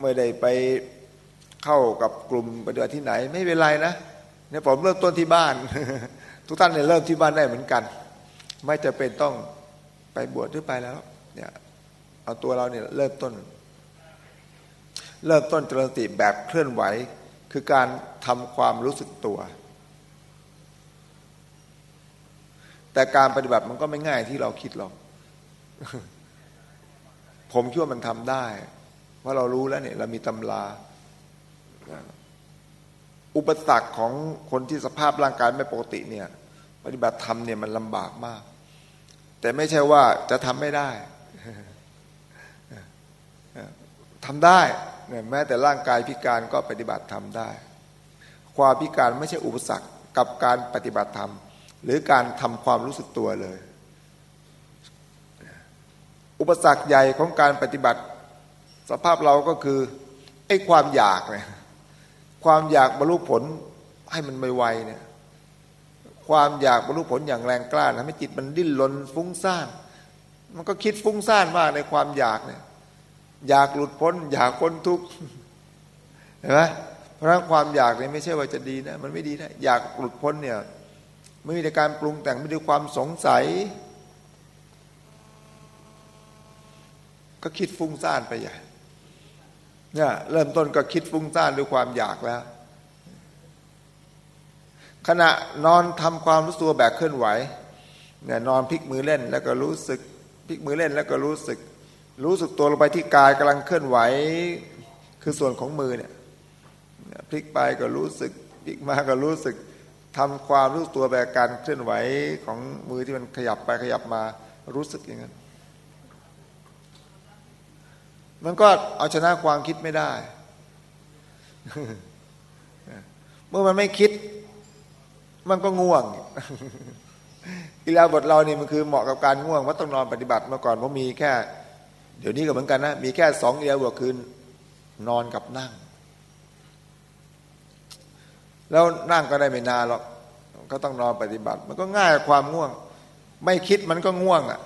ไม่ได้ไปเข้ากับกลุ่มปฏิบัติที่ไหน ไม่เป็นไรนะเนี่ยผมเริ่มต้นที่บ้าน ทุกท่านเนี่ยเริ่มที่บ้านได้เหมือนกัน ไม่จะเป็นต้องไปบวชหรือไปแล้วเนี่ยเอาตัวเราเนี่ยเริ่มต้น เริ่มต้นจริญสติแบบเคลื่อนไหว คือการทำความรู้สึกตัว แต่การปฏิบัติมันก็ไม่ง่ายที่เราคิดหรอก ผมคิดว่ามันทำได้เพราะเรารู้แล้วเนี่ยเรามีตำราอุปสรรคของคนที่สภาพร่างกายไม่ปกติเนี่ย ปฏิบัติธรรมเนี่ยมันลำบากมาก แต่ไม่ใช่ว่าจะทำไม่ได้ทำได้ แม้แต่ร่างกายพิการก็ปฏิบัติทำได้ ความพิการไม่ใช่อุปสรรคกับการปฏิบัติธรรม หรือการทำความรู้สึกตัวเลย อุปสรรคใหญ่ของการปฏิบัติ สภาพเราก็คือไอ้ความอยากเนี่ยความอยากบรรลุผลให้มันไม่ไวเนี่ยความอยากบรรลุผลอย่างแรงกล้าทำให้จิตมันดิ้นรนฟุ้งซ่าน มันก็คิดฟุ้งซ่านมากในความอยากเนี่ย อยากหลุดพ้น อยากพ้นทุกข์เห็นไหมเพราะความอยากเนี่ยไม่ใช่ว่าจะดีนะ มันไม่ดีนะ อยากหลุดพ้นเนี่ยไม่มีแต่การปรุงแต่งไม่ด้ความสงสัย ก็คิดฟุ้งซ่านไปใหญ่เนี่ยเริ่มต้นก็คิดฟุ้งซ่านด้วยความอยากแล้ว ขณะนอนทำความรู้ตัวแบบเคลื่อนไหวเนี่ยนอนพลิกมือเล่นแล้วก็รู้สึกพลิกมือเล่นแล้วก็รู้สึก รู้สึกตัวลงไปที่กายกำลังเคลื่อนไหว คือส่วนของมือเนี่ยพลิกไปก็รู้สึกพลิกมาก็รู้สึกทำความรู้ตัวแบบการเคลื่อนไหวของมือที่มันขยับไปขยับมารู้สึกอย่างนั้น มันก็เอาชนะความคิดไม่ได้ เมื่อมันไม่คิด มันก็ง่วงอีลาบทเรานี่มันคือเหมาะกับการง่วงว่าต้องนอนปฏิบัติมาก่อนเพราะมีแค่ เดี๋ยวนี้ก็เหมือนกันนะ มีแค่สองเดียวก็คือนอนกับนั่ง แล้วนั่งก็ได้ไม่นานหรอก ก็ต้องนอนปฏิบัติ มันก็ง่ายความง่วง ไม่คิดมันก็ง่วงอะ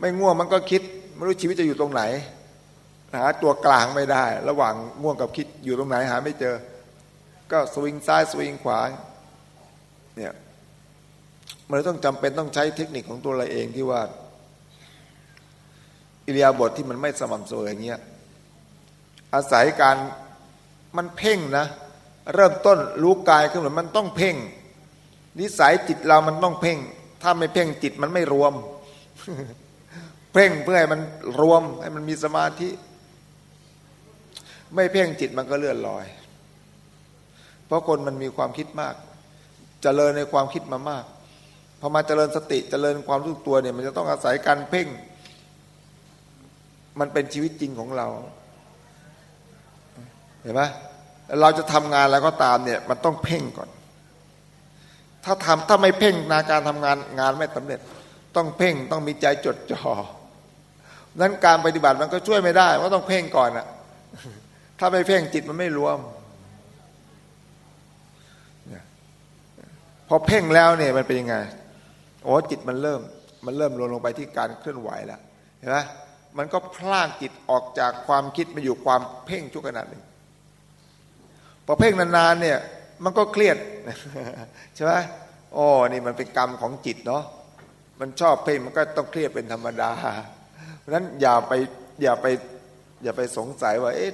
ไม่ง่วงมันก็คิด ไม่รู้ชีวิตจะอยู่ตรงไหน หาตัวกลางไม่ได้ ระหว่างง่วงกับคิดอยู่ตรงไหนหาไม่เจอ ก็สวิงซ้ายสวิงขวา เนี่ยมันต้องจำเป็นต้องใช้เทคนิคของตัวเราเองที่ว่า อิริยาบถทที่มันไม่สม่ำเสมออย่างเงี้ยอาศัยการมันเพ่งนะ เริ่มต้นรู้กายขึ้นมามันต้องเพ่ง นิสัยจิตเรามันต้องเพ่ง ถ้าไม่เพ่งจิตมันไม่รวม เพ่งเพื่อให้มันรวมให้มันมีสมาธิ ไม่เพ่งจิตมันก็เลื่อนลอย เพราะคนมันมีความคิดมากจเจริญในความคิดมามากพอมาเจริญสติเจริญความรู้ตัวเนี่ย มันจะต้องอาศัยการเพ่ง มันเป็นชีวิตจริงของเรา เห็นไหมเราจะทำงานแล้วก็ตามเนี่ย มันต้องเพ่งก่อน ถ้าทำถ้าไม่เพ่งนาการทำงานงานไม่สำเร็จ ต้องเพ่งต้องมีใจจดจ่อนั้นการปฏิบัติมันก็ช่วยไม่ได้ว่าต้องเพ่งก่อนอะถ้าไม่เพ่งจิตมันไม่รวมพอเพ่งแล้วเนี่ยมันเป็นยังไงโอ้จิตมันเริ่ม มันเริ่มลงลงไปที่การเคลื่อนไหวแล้วเห็นไหม มันก็พลากจิตออกจากความคิดมาอยู่ความเพ่งชั่วขณะหนึ่งพอเพ่งนานๆเนี่ยมันก็เครียดใช่ไหมโอ้นี่มันเป็นกรรมของจิตเนาะมันชอบเพ่งมันก็ต้องเครียดเป็นธรรมดา เพราะฉะนั้นอย่าไปอย่าไปอย่าไปสงสัยว่าเอ๊ะ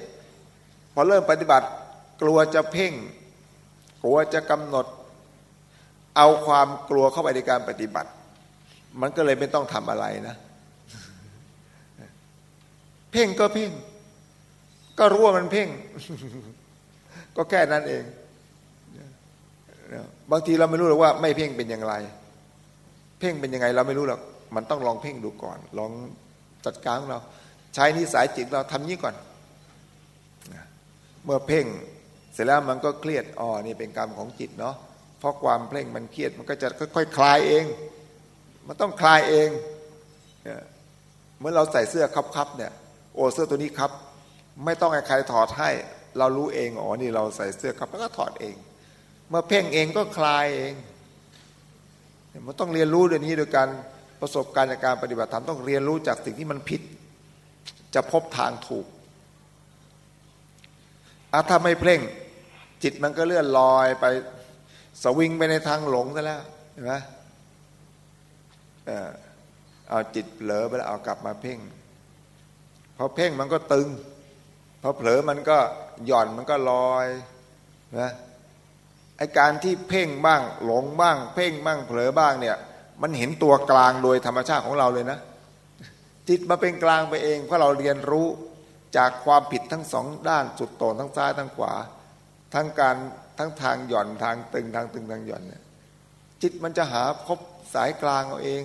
พอเริ่มปฏิบัติ กลัวจะเพ่ง กลัวจะกำหนด เอาความกลัวเข้าไปในการปฏิบัติ มันก็เลยไม่ต้องทำอะไรนะ เพ่งก็เพ่ง ก็รู้ว่ามันเพ่ง ก็แค่นั้นเอง บางทีเราไม่รู้หรอกว่า ไม่เพ่งเป็นอย่างไร เพ่งเป็นยังไง เราไม่รู้หรอก มันต้องลองเพ่งดูก่อน ลองจัดการของเรา ใช้นิสัยจิตเราทำนี้ก่อน เมื่อเพ่งเสร็จแล้วมันก็เครียด อ๋อ นี่เป็นกรรมของจิตเนาะ เพราะความเพ่งมันเครียด มันก็จะค่อยๆคลายเอง มันต้องคลายเองเมื่อเราใส่เสื้อคับๆเนี่ย โอ้เสื้อตัวนี้ครับ ไม่ต้องให้ใครถอดให้ เรารู้เองอ๋อนี่เราใส่เสื้อครับแล้วก็ถอดเอง เมื่อเพ่งเองก็คลายเองมันต้องเรียนรู้เรื่องนี้โดยการประสบการณ์จากการปฏิบัติธรรมต้องเรียนรู้จากสิ่งที่มันผิด จะพบทางถูกอาถ้าไม่เพ่ง จิตมันก็เลื่อนลอยไปสวิงไปในทางหลงซะแล้วเห็นไหมเอาจิตเผลอไปแล้วเอากลับมาเพ่ง พอเพ่งมันก็ตึง พอเผลอมันก็หย่อนมันก็ลอยนะไอการที่เพ่งบ้างหลงบ้าง เพ่งบ้างเผลอบ้างเนี่ยมันเห็นตัวกลางโดยธรรมชาติของเราเลยนะ จิตมาเป็นกลางไปเอง เพราะเราเรียนรู้จากความผิดทั้งสองด้านสุดโต่งทั้งซ้ายทั้งขวา ทั้งการทั้งทางหย่อนทางตึงทางตึงทางหย่อนเนี่ยจิตมันจะหาพบสายกลางเอาเอง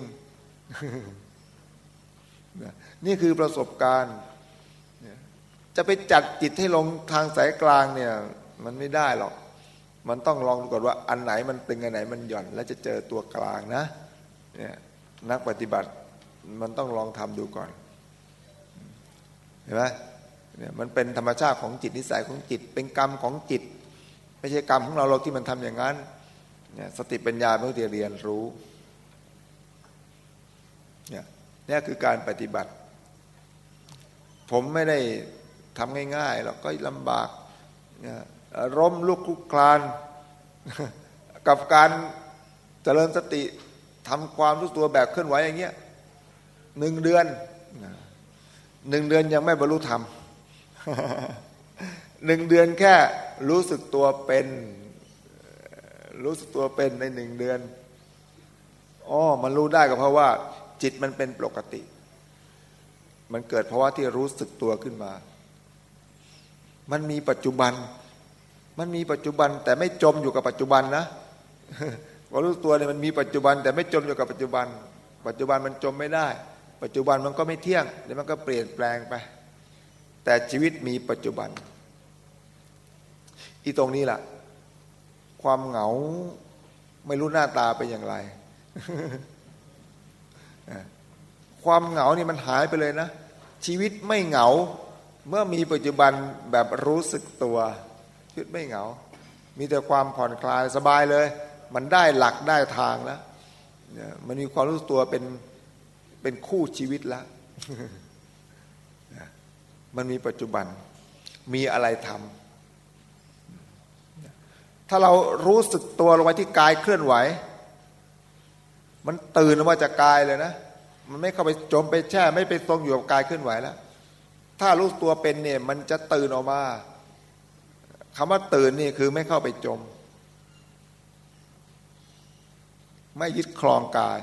นี่คือประสบการณ์จะไปจัดจิตให้ลงทางสายกลางเนี่ย มันไม่ได้หรอก มันต้องลองดูก่อนว่าอันไหนมันตึงอันไหนมันหย่อน แล้วจะเจอตัวกลางนะเนี่ยนักปฏิบัติมันต้องลองทำดูก่อน เห็นไหมเนี่ยมันเป็นธรรมชาติของจิตนิสัยของจิต เป็นกรรมของจิต ไม่ใช่กรรมของเราเราที่มันทำอย่างนั้นเนี่ยสติปัญญาเพื่อที่เรียนรู้เนี่ยนี่คือการปฏิบัติ ผมไม่ได้ทำง่ายๆหรอกก็ลำบากร่มลุกคุกคลาน กับการเจริญสติทำความรู้ตัวแบบเคลื่อนไหวอย่างเงี้ยหนึ่งเดือนหนึ่งเดือนยังไม่บรรลุธรรมหนึ่งเดือนแค่รู้สึกตัวเป็น รู้สึกตัวเป็นในหนึ่งเดือนอ๋อมันรู้ได้ก็เพราะว่า จิตมันเป็นปกติ มันเกิดเพราะว่าที่รู้สึกตัวขึ้นมา มันมีปัจจุบัน มันมีปัจจุบันแต่ไม่จมอยู่กับปัจจุบันนะว่ารู้ตัวเนี่ยมันมีปัจจุบัน แต่ไม่จมอยู่กับปัจจุบัน ปัจจุบันมันจมไม่ได้ ปัจจุบันมันก็ไม่เที่ยงเดี๋ยวมันก็เปลี่ยนแปลงไป แต่ชีวิตมีปัจจุบัน อีตรงนี้แหละความเหงาไม่รู้หน้าตาเป็นอย่างไร ความเหงานี่มันหายไปเลยนะ ชีวิตไม่เหงา เมื่อมีปัจจุบันแบบรู้สึกตัวชีวิตไม่เหงา มีแต่ความผ่อนคลายสบายเลย มันได้หลักได้ทางแล้วมันมีความรู้ตัวเป็นเป็นคู่ชีวิตแล้วมันมีปัจจุบันมีอะไรทำถ้าเรารู้สึกตัวลงไปที่กายเคลื่อนไหว มันตื่นออกมาจากกายเลยนะ มันไม่เข้าไปจมไปแช่ ไม่ไปตรงอยู่กับกายเคลื่อนไหวแล้ว ถ้ารู้ตัวเป็นเนี่ย มันจะตื่นออกมาคำว่าตื่นนี่คือไม่เข้าไปจม ไม่ยึดคลองกาย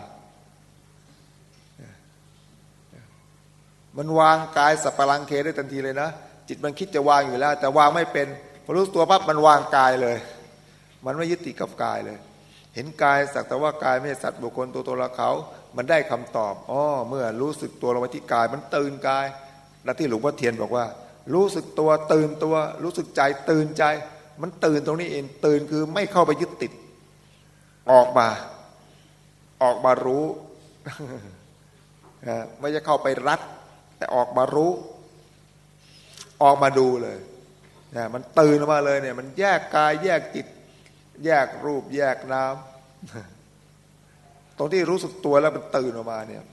มันวางกายสัปลังเคได้ทันทีเลยนะจิตมันคิดจะวางอยู่แล้ว แต่วางไม่เป็นพอรู้ตัวปั๊บมันวางกายเลย มันไม่ยึดติดกับกายเลย เห็นกายสักแต่ว่ากายไม่ใช่สัตว์บุคคลตัวตนละเขา มันได้คำตอบอ๋อเมื่อรู้สึกตัวลงไปที่กาย มันตื่นกาย และที่หลวงพ่อเทียนบอกว่า รู้สึกตัวตื่นตัว รู้สึกใจตื่นใจ มันตื่นตรงนี้เองตื่นคือไม่เข้าไปยึดติด ออกมา ออกมารู้ไม่จะเข้าไปรัด แต่ออกมารู้ ออกมาดูเลยนะมันตื่นออกมาเลยเนี่ย มันแยกกายแยกจิต แยกรูปแยกน้ำตรงที่รู้สึกตัวแล้วมันตื่นออกมาเนี่ย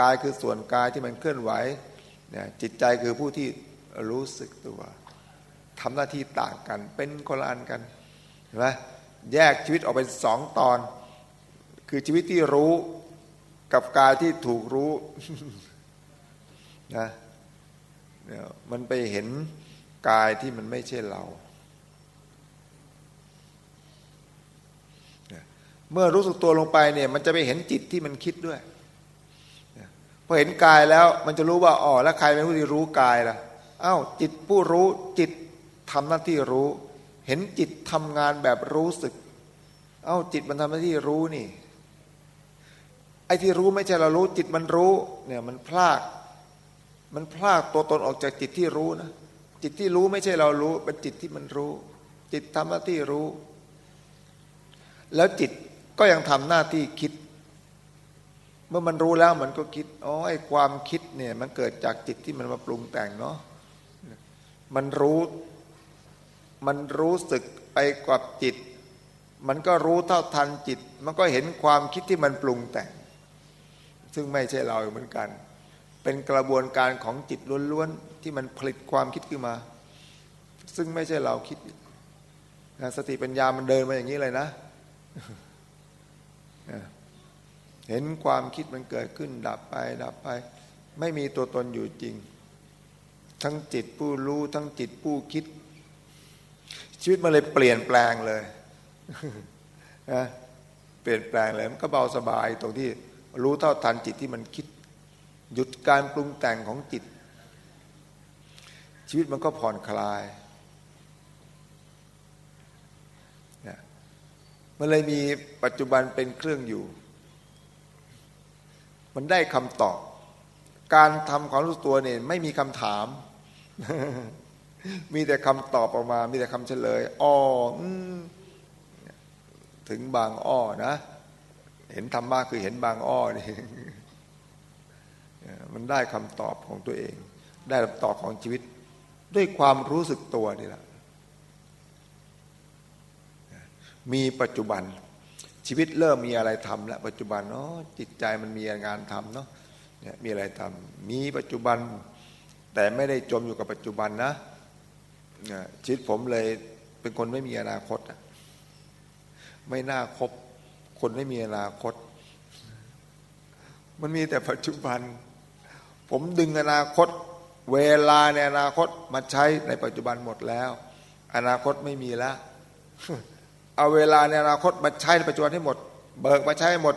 กายคือส่วนกายที่มันเคลื่อนไหวเนี่ยจิตใจคือผู้ที่รู้สึกตัวทำหน้าที่ต่างกัน เป็นคนละอันกันเห็นไหมแยกชีวิตออกเป็นสองตอน คือชีวิตที่รู้กับกายที่ถูกรู้นะเนี่ยมันไปเห็นกายที่มันไม่ใช่เรา เมื่อรู้สึกตัวลงไปเนี่ย มันจะไปเห็นจิตที่มันคิดด้วยพอเห็นกายแล้วมันจะรู้ว่าอ๋อแล้วใครเป็นผู้ที่รู้กายล่ะอ้าวจิตผู้รู้จิตทำหน้าที่รู้ เห็นจิตทำงานแบบรู้สึกเอ้าจิตมันทำหน้าที่รู้นี่ ไอ้ที่รู้ไม่ใช่เรารู้ จิตมันรู้ เนี่ยมันพลาก มันพลากตัวตนออกจากจิตที่รู้นะจิตที่รู้ไม่ใช่เรารู้ เป็นจิตที่มันรู้ จิตทำหน้าที่รู้ แล้วจิต ก็ยังทำหน้าที่คิด เมื่อมันรู้แล้วมันก็คิดอ๋อไอ้ความคิดเนี่ยมันเกิดจากจิตที่มันมาปรุงแต่งเนาะมันรู้มันรู้สึกไปกับจิต มันก็รู้เท่าทันจิต มันก็เห็นความคิดที่มันปรุงแต่ง ซึ่งไม่ใช่เราเหมือนกัน เป็นกระบวนการของจิตล้วนๆที่มันผลิตความคิดขึ้นมา ซึ่งไม่ใช่เราคิดสติปัญญามันเดินมาอย่างนี้เลยนะ เห็นความคิดมันเกิดขึ้น ดับไป ดับไป ไม่มีตัวตนอยู่จริง ทั้งจิตผู้รู้ ทั้งจิตผู้คิด ชีวิตมันเลยเปลี่ยนแปลงเลยนะเปลี่ยนแปลงเลยมันก็เบาสบายตรงที่รู้เท่าทันจิตที่มันคิด หยุดการปรุงแต่งของจิต ชีวิตมันก็ผ่อนคลายนะ มันเลยมีปัจจุบันเป็นเครื่องอยู่ มันได้คำตอบ การทำความรู้ตัวเนี่ยไม่มีคำถาม มีแต่คำตอบออกมา มีแต่คำเฉลยอ้อถึงบางอ้อนะ เห็นธรรมะคือเห็นบางอ้อนี่มันได้คำตอบของตัวเอง ได้คำตอบของชีวิต ด้วยความรู้สึกตัวนี่แหละ มีปัจจุบัน ชีวิตเริ่มมีอะไรทำแล้วปัจจุบันเนาะจิตใจมันมีงานทำเนาะเนี่ยมีอะไรทำมีปัจจุบัน แต่ไม่ได้จมอยู่กับปัจจุบันนะชีวิตผมเลยเป็นคนไม่มีอนาคตไม่น่าคบคนไม่มีอนาคต มันมีแต่ปัจจุบัน ผมดึงอนาคต เวลาในอนาคตมาใช้ในปัจจุบันหมดแล้ว อนาคตไม่มีแล้ว เอาเวลาในอนาคตมาใช้ในปัจจุบันให้หมด เบิกมาใช้หมด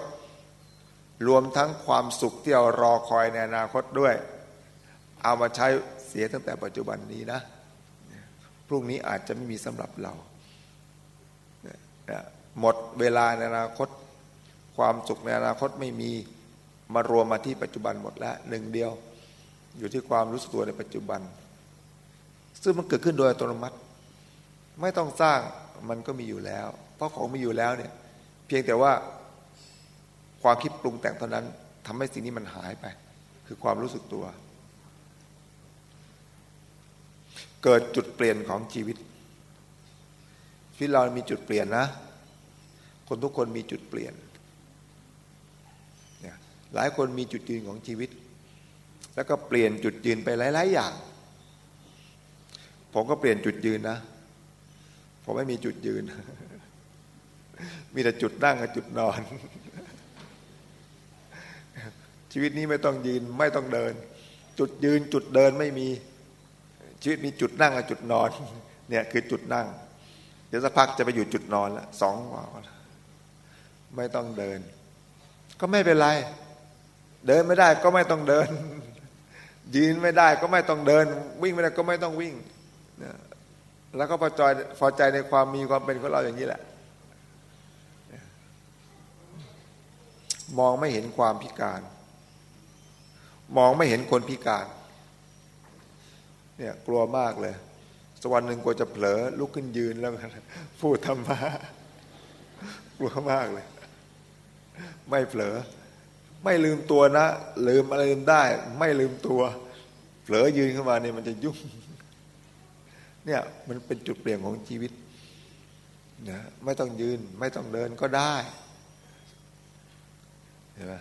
รวมทั้งความสุขที่เรารอคอยในอนาคตด้วย เอามาใช้เสียตั้งแต่ปัจจุบันนี้นะ พรุ่งนี้อาจจะไม่มีสำหรับเรา หมดเวลาในอนาคต ความสุขในอนาคตไม่มีมารวมมาที่ปัจจุบันหมดแล้วหนึ่งเดียว อยู่ที่ความรู้สึกตัวในปัจจุบัน ซึ่งมันเกิดขึ้นโดยอัตโนมัติ ไม่ต้องสร้าง มันก็มีอยู่แล้ว เพราะของมีอยู่แล้วเนี่ย เพียงแต่ว่าความคิดปรุงแต่งเท่านั้นทำให้สิ่งนี้มันหายไป คือความรู้สึกตัว เกิดจุดเปลี่ยนของชีวิตชีวิตเรามีจุดเปลี่ยนนะ คนทุกคนมีจุดเปลี่ยนเนี่ยหลายคนมีจุดยืนของชีวิต แล้วก็เปลี่ยนจุดยืนไปหลาย ๆ อย่าง ผมก็เปลี่ยนจุดยืนนะ ผมไม่มีจุดยืน มีแต่จุดนั่งกับจุดนอน ชีวิตนี้ไม่ต้องยืนไม่ต้องเดิน จุดยืนจุดเดินไม่มีชีวิตมีจุดนั่งกับจุดนอน เนี่ยคือจุดนั่ง เดี๋ยวสักพักจะไปอยู่จุดนอนละสองวันไม่ต้องเดิน ก็ไม่เป็นไร เดินไม่ได้ก็ไม่ต้องเดิน ยืนไม่ได้ก็ไม่ต้องเดิน วิ่งไม่ได้ก็ไม่ต้องวิ่ง แล้วก็พอใจพอใจในความมีความเป็นของเราอย่างนี้แหละ มองไม่เห็นความพิการ มองไม่เห็นคนพิการ เนี่ยกลัวมากเลยสวรรค์หนึ่งกลัวจะเผลอลุกขึ้นยืนแล้วพูดธรรมะกลัวมากเลย ไม่เผลอ ไม่ลืมตัวนะ ลืมอะไรลืมได้ ไม่ลืมตัว เผลอยืนขึ้นมาเนี่ยมันจะยุ่ง เนี่ยมันเป็นจุดเปลี่ยนของชีวิตนะไม่ต้องยืนไม่ต้องเดินก็ได้เห็นไหม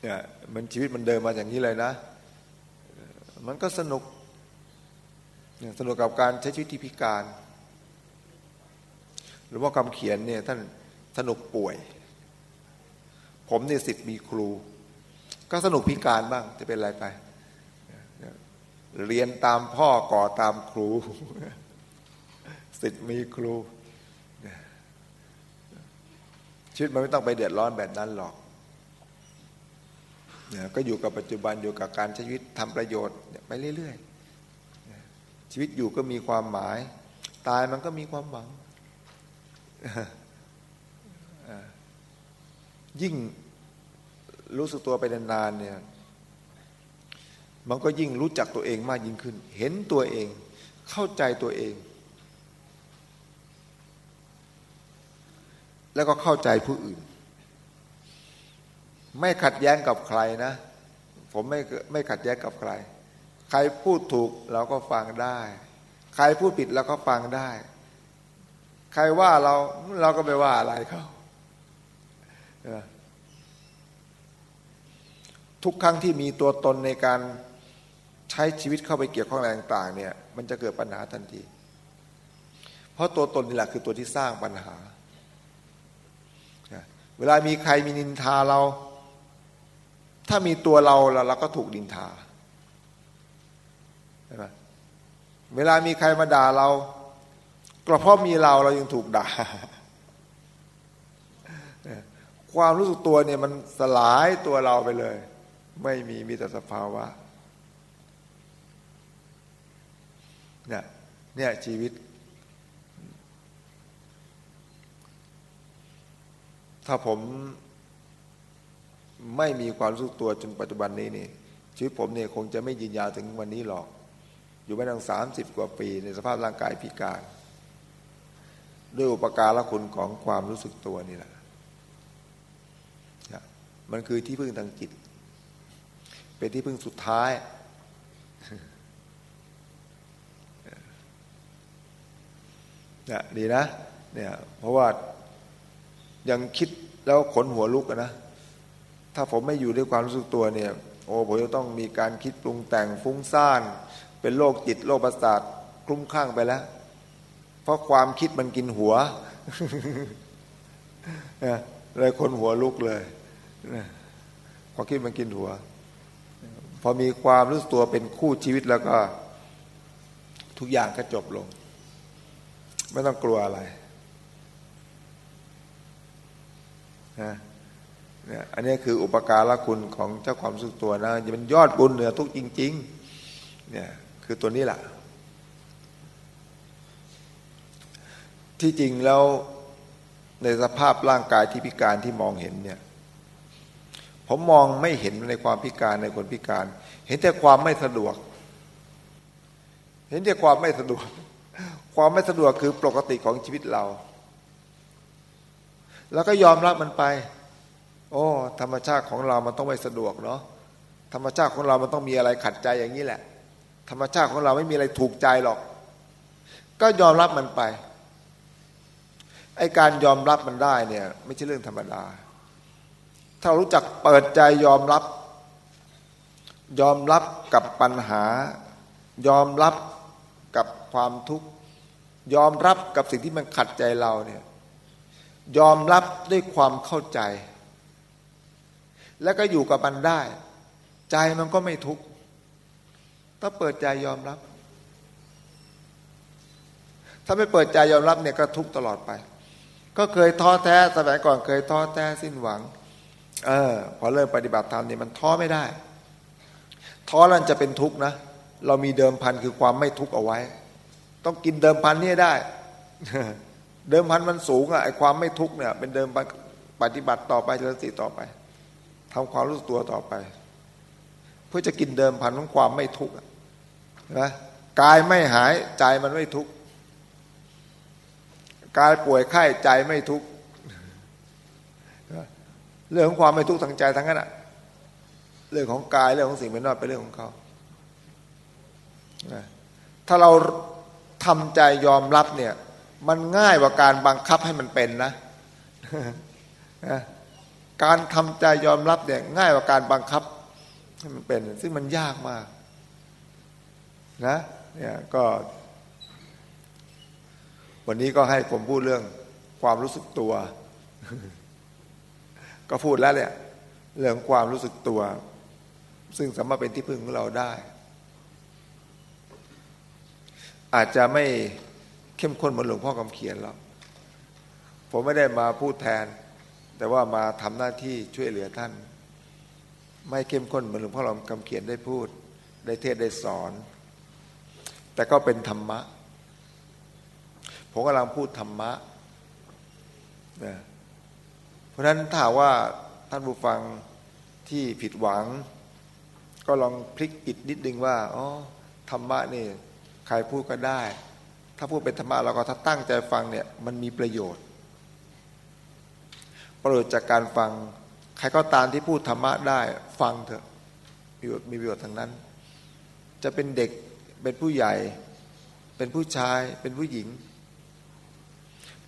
เนี่ยมันชีวิตมันเดินมาอย่างนี้เลยนะ มันก็สนุกสนุกกับการใช้ชีวิตที่พิการหรือว่าคำเขียนเนี่ยท่านสนุกป่วย ผมเนี่ยสิทธิ์มีครู ก็สนุกพิการบ้างจะเป็นอะไรไป เรียนตามพ่อก่อตามครูสิทธิ์มีครูชีวิตมันไม่ต้องไปเดือดร้อนแบบนั้นหรอกก็อยู่กับปัจจุบันอยู่กับการใช้ชีวิตทำประโยชน์ไปเรื่อยๆ ชีวิตอยู่ก็มีความหมาย ตายมันก็มีความหวัง ยิ่งรู้สึกตัวไปนานๆเนี่ย มันก็ยิ่งรู้จักตัวเองมากยิ่งขึ้น เห็นตัวเอง เข้าใจตัวเอง แล้วก็เข้าใจผู้อื่น ไม่ขัดแย้งกับใครนะ ผมไม่ไม่ขัดแย้งกับใคร ใครพูดถูกเราก็ฟังได้ ใครพูดผิดเราก็ฟังได้ ใครว่าเราเราก็ไม่ว่าอะไรเขาทุกครั้งที่มีตัวตนในการ ใช้ชีวิตเข้าไปเกี่ยวข้องอะไรต่างๆเนี่ยมันจะเกิดปัญหาทันที เพราะตัวตนนี่แหละคือตัวที่สร้างปัญหา เวลามีใครมีนินทาเรา ถ้ามีตัวเราเราเราก็ถูกนินทาใช่ไหมเวลามีใครมาด่าเราก็เพราะมีเราเรายังถูกด่า ความรู้สึกตัวเนี่ยมันสลายตัวเราไปเลย ไม่มีมีแต่สภาวะ เนี่ยเนี่ยชีวิต ถ้าผมไม่มีความรู้สึกตัวจนปัจจุบันนี้นี่ชีวิตผมเนี่ยคงจะไม่ยืนยาวถึงวันนี้หรอก อยู่ไม่ตั้งสามสิบกว่าปีในสภาพร่างกายพิการ ด้วยอุปการะคุณของความรู้สึกตัวนี่แหละมันคือที่พึ่งทางจิต เป็นที่พึ่งสุดท้าย เนี่ยดีนะเนี่ยเพราะว่ายังคิดแล้วขนหัวลุกนะถ้าผมไม่อยู่ด้วยความรู้สึกตัวเนี่ยโอ้ผมจะต้องมีการคิดปรุงแต่งฟุ้งซ่านเป็นโรคจิตโรคประสาทคลุ้มคลั่งไปแล้ว เพราะความคิดมันกินหัวเลยคนหัวลุกเลยความคิดมันกินหัว พอมีความรู้สึกตัวเป็นคู่ชีวิตแล้วก็ ทุกอย่างก็จบลง ไม่ต้องกลัวอะไรนะเนี่ยอันนี้คืออุปการะคุณของเจ้าความสุขตัวนะจะเป็นยอดบุญเหนือทุกจริง ๆ เนี่ยคือตัวนี้แหละที่จริงแล้วในสภาพร่างกายที่พิการที่มองเห็นเนี่ย ผมมองไม่เห็นในความพิการในคนพิการ เห็นแต่ความไม่สะดวก เห็นแต่ความไม่สะดวก ความไม่สะดวกคือปกติของชีวิตเรา แล้วก็ยอมรับมันไป โอ้ ธรรมชาติของเรามันต้องไม่สะดวกเนาะธรรมชาติของเรามันต้องมีอะไรขัดใจอย่างนี้แหละ ธรรมชาติของเราไม่มีอะไรถูกใจหรอก ก็ยอมรับมันไปไอการยอมรับมันได้เนี่ยไม่ใช่เรื่องธรรมดา ถ้ารู้จักเปิดใจยอมรับ ยอมรับกับปัญหา ยอมรับกับความทุกข์ ยอมรับกับสิ่งที่มันขัดใจเราเนี่ยยอมรับด้วยความเข้าใจ แล้วก็อยู่กับมันได้ ใจมันก็ไม่ทุกข์ถ้าเปิดใจยอมรับ ถ้าไม่เปิดใจยอมรับเนี่ยก็ทุกข์ตลอดไป ก็เคยท้อแท้สมัยก่อนเคยท้อแท้สิ้นหวัง เออ พอเริ่มปฏิบัติธรรมเนี่ยมันท้อไม่ได้ ท้อแล้วจะเป็นทุกข์นะเรามีเดิมพันคือความไม่ทุกข์เอาไว้ ต้องกินเดิมพันนี่ได้ เดิมพันมันสูงอะไอความไม่ทุกเนี่ย เป็นเดิมปฏิบัติต่อไปเจริญสติต่อไปทำความรู้ตัวต่อไป เพื่อจะกินเดิมพันของความไม่ทุกข์นะกายไม่หายใจมันไม่ทุกข์กายป่วยไข้ใจไม่ทุกข์เรื่องของความไม่ทุกข์ทางใจทั้งนั้นอะเรื่องของกายเรื่องของสิ่งเป็นนอกเป็นเรื่องของเขาถ้าเรา ทำใจยอมรับเนี่ย มันง่ายกว่าการบังคับให้มันเป็นนะการทำใจยอมรับเนี่ยง่ายกว่าการบังคับให้มันเป็น ซึ่งมันยากมาก นะเนี่ยก็ วันนี้ก็ให้ผมพูดเรื่องความรู้สึกตัว ก็พูดแล้วเนี่ยเรื่องความรู้สึกตัว ซึ่งสามารถเป็นที่พึ่งของเราได้ อาจจะไม่เข้มข้นเหมือนหลวงพ่อคำเขียนหรอกผมไม่ได้มาพูดแทน แต่ว่ามาทำหน้าที่ช่วยเหลือท่าน ไม่เข้มข้นเหมือนหลวงพ่อคำเขียนได้พูด ได้เทศได้สอน แต่ก็เป็นธรรมะ ผมกำลังพูดธรรมะนะเพราะฉะนั้นถ้าว่าท่านผู้ฟังที่ผิดหวัง ก็ลองพลิกอิดนิดนึงว่าอ๋อธรรมะนี่ รพูดก็ได้ ถ้าพูดเป็นธรรมะเราก็ถ้าตั้งใจฟังเนี่ยมันมีประโยชน์ ประโยชน์จากการฟัง ใครก็ตามที่พูดธรรมะได้ ฟังเถอะมีประโยชน์มีประโยชน์ทั้งนั้น จะเป็นเด็กเป็นผู้ใหญ่ เป็นผู้ชาย เป็นผู้หญิง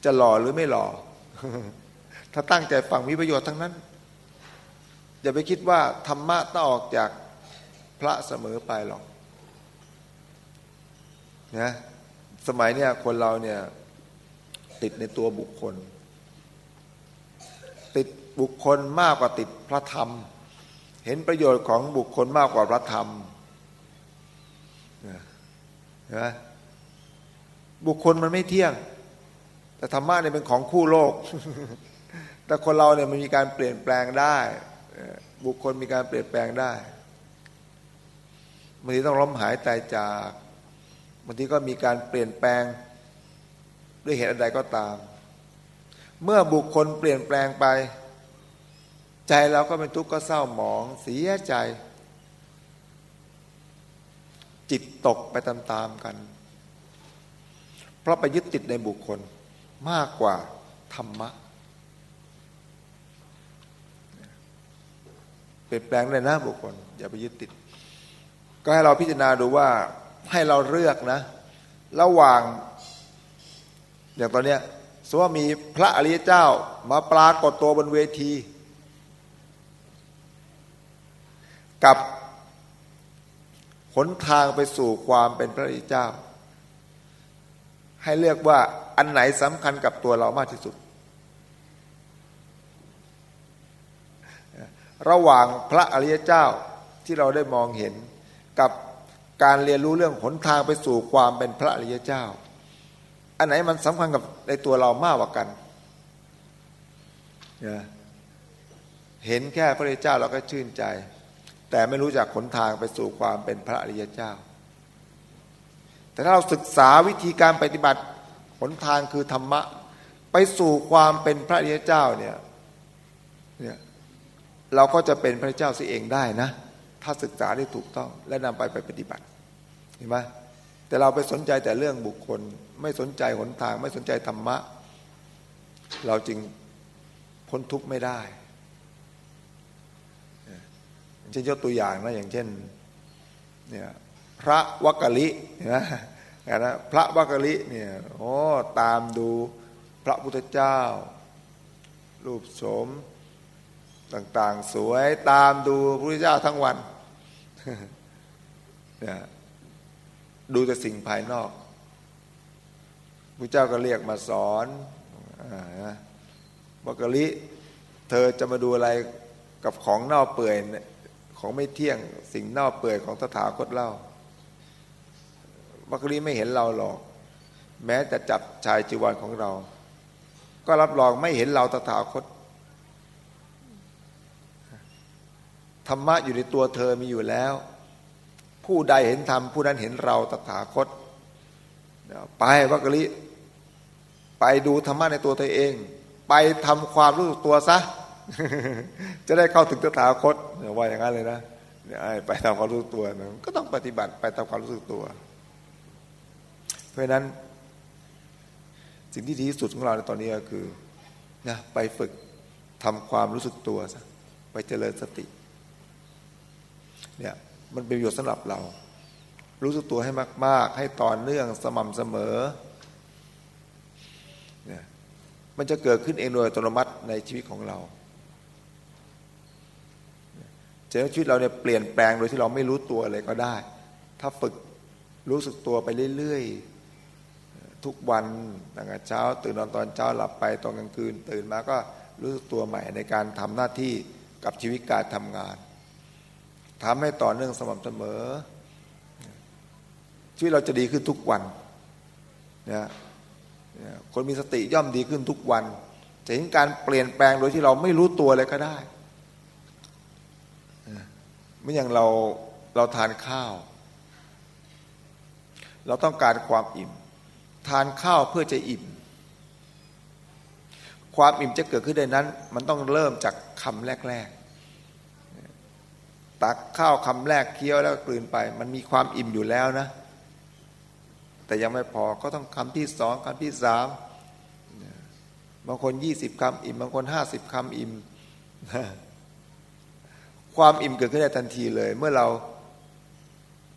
จะหล่อหรือไม่หล่อ ถ้าตั้งใจฟังมีประโยชน์ทั้งนั้น อย่าไปคิดว่าธรรมะต้องออกจากพระเสมอไปหรอก นะสมัยเนี้ยคนเราเนี่ยติดในตัวบุคคล ติดบุคคลมากกว่าติดพระธรรม เห็นประโยชน์ของบุคคลมากกว่าพระธรรมนะบุคคลมันไม่เที่ยง แต่ธรรมะเนี่ยเป็นของคู่โลก แต่คนเราเนี่ยมันมีการเปลี่ยนแปลงได้ บุคคลมีการเปลี่ยนแปลงได้บางทีต้องล้มหายตายจาก บางทีก็มีการเปลี่ยนแปลงด้วยเหตุใดก็ตาม เมื่อบุคคลเปลี่ยนแปลงไป ใจเราก็เป็นทุกข์ก็เศร้าหมอง เสียใจ จิตตกไปตามๆกัน เพราะไปยึดติดในบุคคลมากกว่าธรรมะ เปลี่ยนแปลงเลยนะบุคคล อย่าไปยึดติด ก็ให้เราพิจารณาดูว่า ให้เราเลือกนะ ระหว่าง อย่างตอนเนี้ยสมมติว่ามีพระอริยเจ้ามาปรากฏตัวบนเวที กับหนทางไปสู่ความเป็นพระอริยเจ้า ให้เลือกว่าอันไหนสำคัญกับตัวเรามากที่สุด ระหว่างพระอริยเจ้าที่เราได้มองเห็นกับ การเรียนรู้เรื่องหนทางไปสู่ความเป็นพระอริยเจ้า อันไหนมันสำคัญกับในตัวเรามากกว่ากันเห็นแค่พระอริยเจ้าเราก็ชื่นใจ แต่ไม่รู้จักหนทางไปสู่ความเป็นพระอริยเจ้า แต่ถ้าเราศึกษาวิธีการปฏิบัติหนทางคือธรรมะ ไปสู่ความเป็นพระอริยเจ้าเนี่ยเนี่ยเราก็จะเป็นพระเจ้าสิเองได้นะ ถ้าศึกษาได้ถูกต้อง และนำไปไปปฏิบัติเห็นไหมแต่เราไปสนใจแต่เรื่องบุคคล ไม่สนใจหนทาง ไม่สนใจธรรมะ เราจึงพ้นทุกข์ไม่ได้เช่นยกตัวอย่างนะอย่างเช่นเนี่ยพระวักกะลินะนะพระวักกะลิเนี่ยโอ้ตามดูพระพุทธเจ้า รูปโสมต่างๆ สวยตามดูพระพุทธเจ้าทั้งวัน นี่ยดูแต่สิ่งภายนอกพระเจ้าก็เรียกมาสอนวักกะลิ เธอจะมาดูอะไรกับของเน่าเปื่อยของไม่เที่ยงสิ่งเน่าเปื่อยของตถาคตเล่าวักกะลิไม่เห็นเราหรอก แม้จะจับชายจีวรของเรา ก็รับรองไม่เห็นเราตถาคต ธรรมะอยู่ในตัวเธอมีอยู่แล้ว ผู้ใดเห็นธรรมผู้นั้นเห็นเราตถาคต ไปวักกะลิไปดูธรรมะในตัวเธอเอง ไปทำความรู้สึกตัวซะ จะได้เข้าถึงตถาคตว่าอย่างนั้นเลยนะไปทำความรู้สึกตัวนะก็ต้องปฏิบัติไปทำความรู้สึกตัว เพราะนั้นสิ่งที่ดีที่สุดของเราในตอนนี้ก็คือนะไปฝึกทำความรู้สึกตัวซะไปเจริญสติ เนี่ยมันเป็นประโยชน์สำหรับเรา รู้สึกตัวให้มาก ๆ ให้ต่อเนื่องสม่ำเสมอเนี่ยมันจะเกิดขึ้นเองโดยอัตโนมัติในชีวิตของเราจะชีวิตเราเนี่ยเปลี่ยนแปลงโดยที่เราไม่รู้ตัวเลยก็ได้ ถ้าฝึกรู้สึกตัวไปเรื่อยๆ ทุกวันตั้งแต่เช้า ตื่นนอนตอนเช้าหลับไปตอนกลางคืน ตื่นมาก็รู้สึกตัวใหม่ในการทำหน้าที่กับชีวิตการทำงาน ทำให้ต่อเนื่องสม่ำเสมอ ชีวิตเราจะดีขึ้นทุกวันนะคนมีสติย่อมดีขึ้นทุกวันจะเห็นการเปลี่ยนแปลงโดยที่เราไม่รู้ตัวเลยก็ได้เมื่ออย่างเราเราทานข้าว เราต้องการความอิ่ม ทานข้าวเพื่อจะอิ่ม ความอิ่มจะเกิดขึ้นได้นั้น มันต้องเริ่มจากคำแรก ๆ ตักข้าวคำแรกเคี้ยวแล้วกลืนไป มันมีความอิ่มอยู่แล้วนะ แต่ยังไม่พอก็ต้องคำที่สองคำที่สามบางคนยี่สิบคำอิ่ม บางคนห้าสิบคำอิ่ม ความอิ่มเกิดขึ้นได้ทันทีเลย เมื่อเรา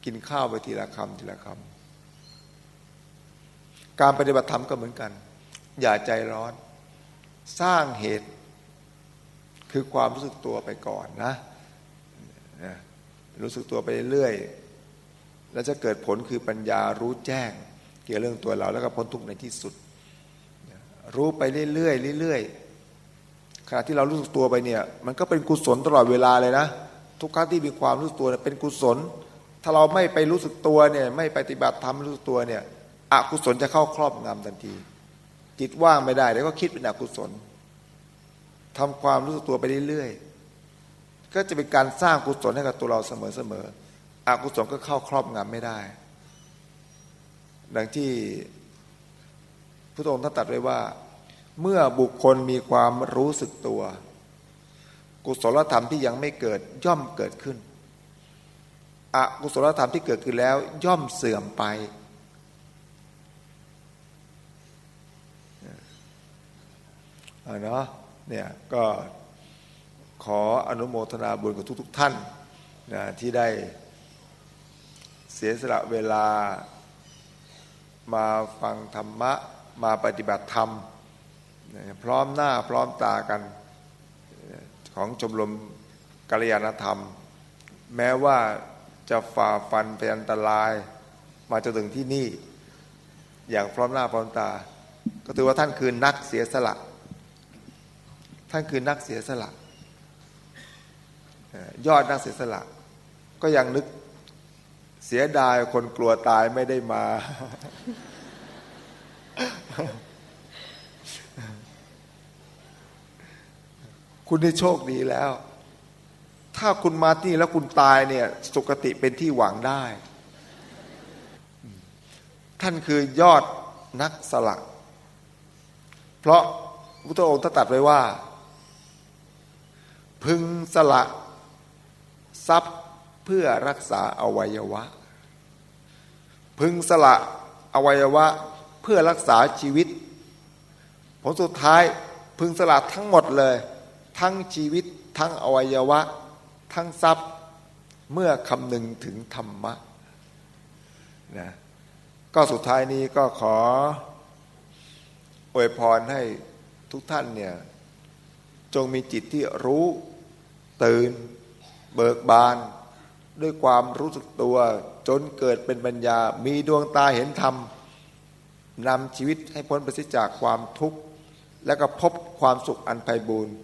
กินข้าวไปทีละคำทีละคำการปฏิบัติธรรมก็เหมือนกัน อย่าใจร้อน สร้างเหตุ คือความรู้สึกตัวไปก่อนนะ รู้สึกตัวไปเรื่อยๆแล้วจะเกิดผลคือปัญญารู้แจ้ง เกี่ยวเรื่องตัวเราแล้วก็พ้นทุกข์ในที่สุด รู้ไปเรื่อยๆเรื่อยๆขณะที่เรารู้สึกตัวไปเนี่ย มันก็เป็นกุศลตลอดเวลาเลยนะ ทุกครั้งที่มีความรู้สึกตัวเป็นกุศล ถ้าเราไม่ไปรู้สึกตัวเนี่ยไม่ปฏิบัติทำรู้สึกตัวเนี่ยอกุศลจะเข้าครอบงำทันที จิตว่างไม่ได้แล้วก็คิดเป็นอกุศลทำความรู้สึกตัวไปเรื่อยๆ ก็จะเป็นการสร้างกุศลให้กับตัวเราเสมอๆอกุศลก็เข้าครอบงำไม่ได้ ดังที่พระองค์ท่านตรัสไว้ว่า เมื่อบุคคลมีความรู้สึกตัว กุศลธรรมที่ยังไม่เกิดย่อมเกิดขึ้นอกุศลธรรมที่เกิดขึ้นแล้วย่อมเสื่อมไป เนาะเนี่ยก็ ออนุโมทนาบุญกับทุกๆทท่านนะที่ได้เสียสละเวลามาฟังธรรมะมาปฏิบัติธรรม พร้อมหน้าพร้อมตากันของชมรมกัลยาณธรรม แม้ว่าจะฝ่าฟันไปอันตราย มาจนถึงที่นี่อย่างพร้อมหน้าพร้อมตา ก็ถือว่าท่านคือนักเสียสละ ท่านคือนักเสียสละ ยอดนักเสียสละก็ยังนึกเสียดายคนกลัวตายไม่ได้มา คุณได้โชคดีแล้ว ถ้าคุณมาที่แล้วคุณตายเนี่ย สุคติเป็นที่หวังได้ ท่านคือยอดนักสละเพราะพุทธองค์ตรัสไว้ว่า พึงสละ ทรัพย์เพื่อรักษาอวัยวะ พึงสละอวัยวะเพื่อรักษาชีวิต ผลสุดท้ายพึงสละทั้งหมดเลย ทั้งชีวิตทั้งอวัยวะ ทั้งทรัพย์เมื่อคำนึงถึงธรรมะนะก็ก็สุดท้ายนี้ก็ขออวยพรให้ทุกท่านเนี่ยจงมีจิตที่รู้ตื่น เบิกบาน ด้วยความรู้สึกตัว จนเกิดเป็นปัญญา มีดวงตาเห็นธรรมนำชีวิตให้พ้นไปจากความทุกข์ แล้วก็พบความสุขอันไพบูรณ์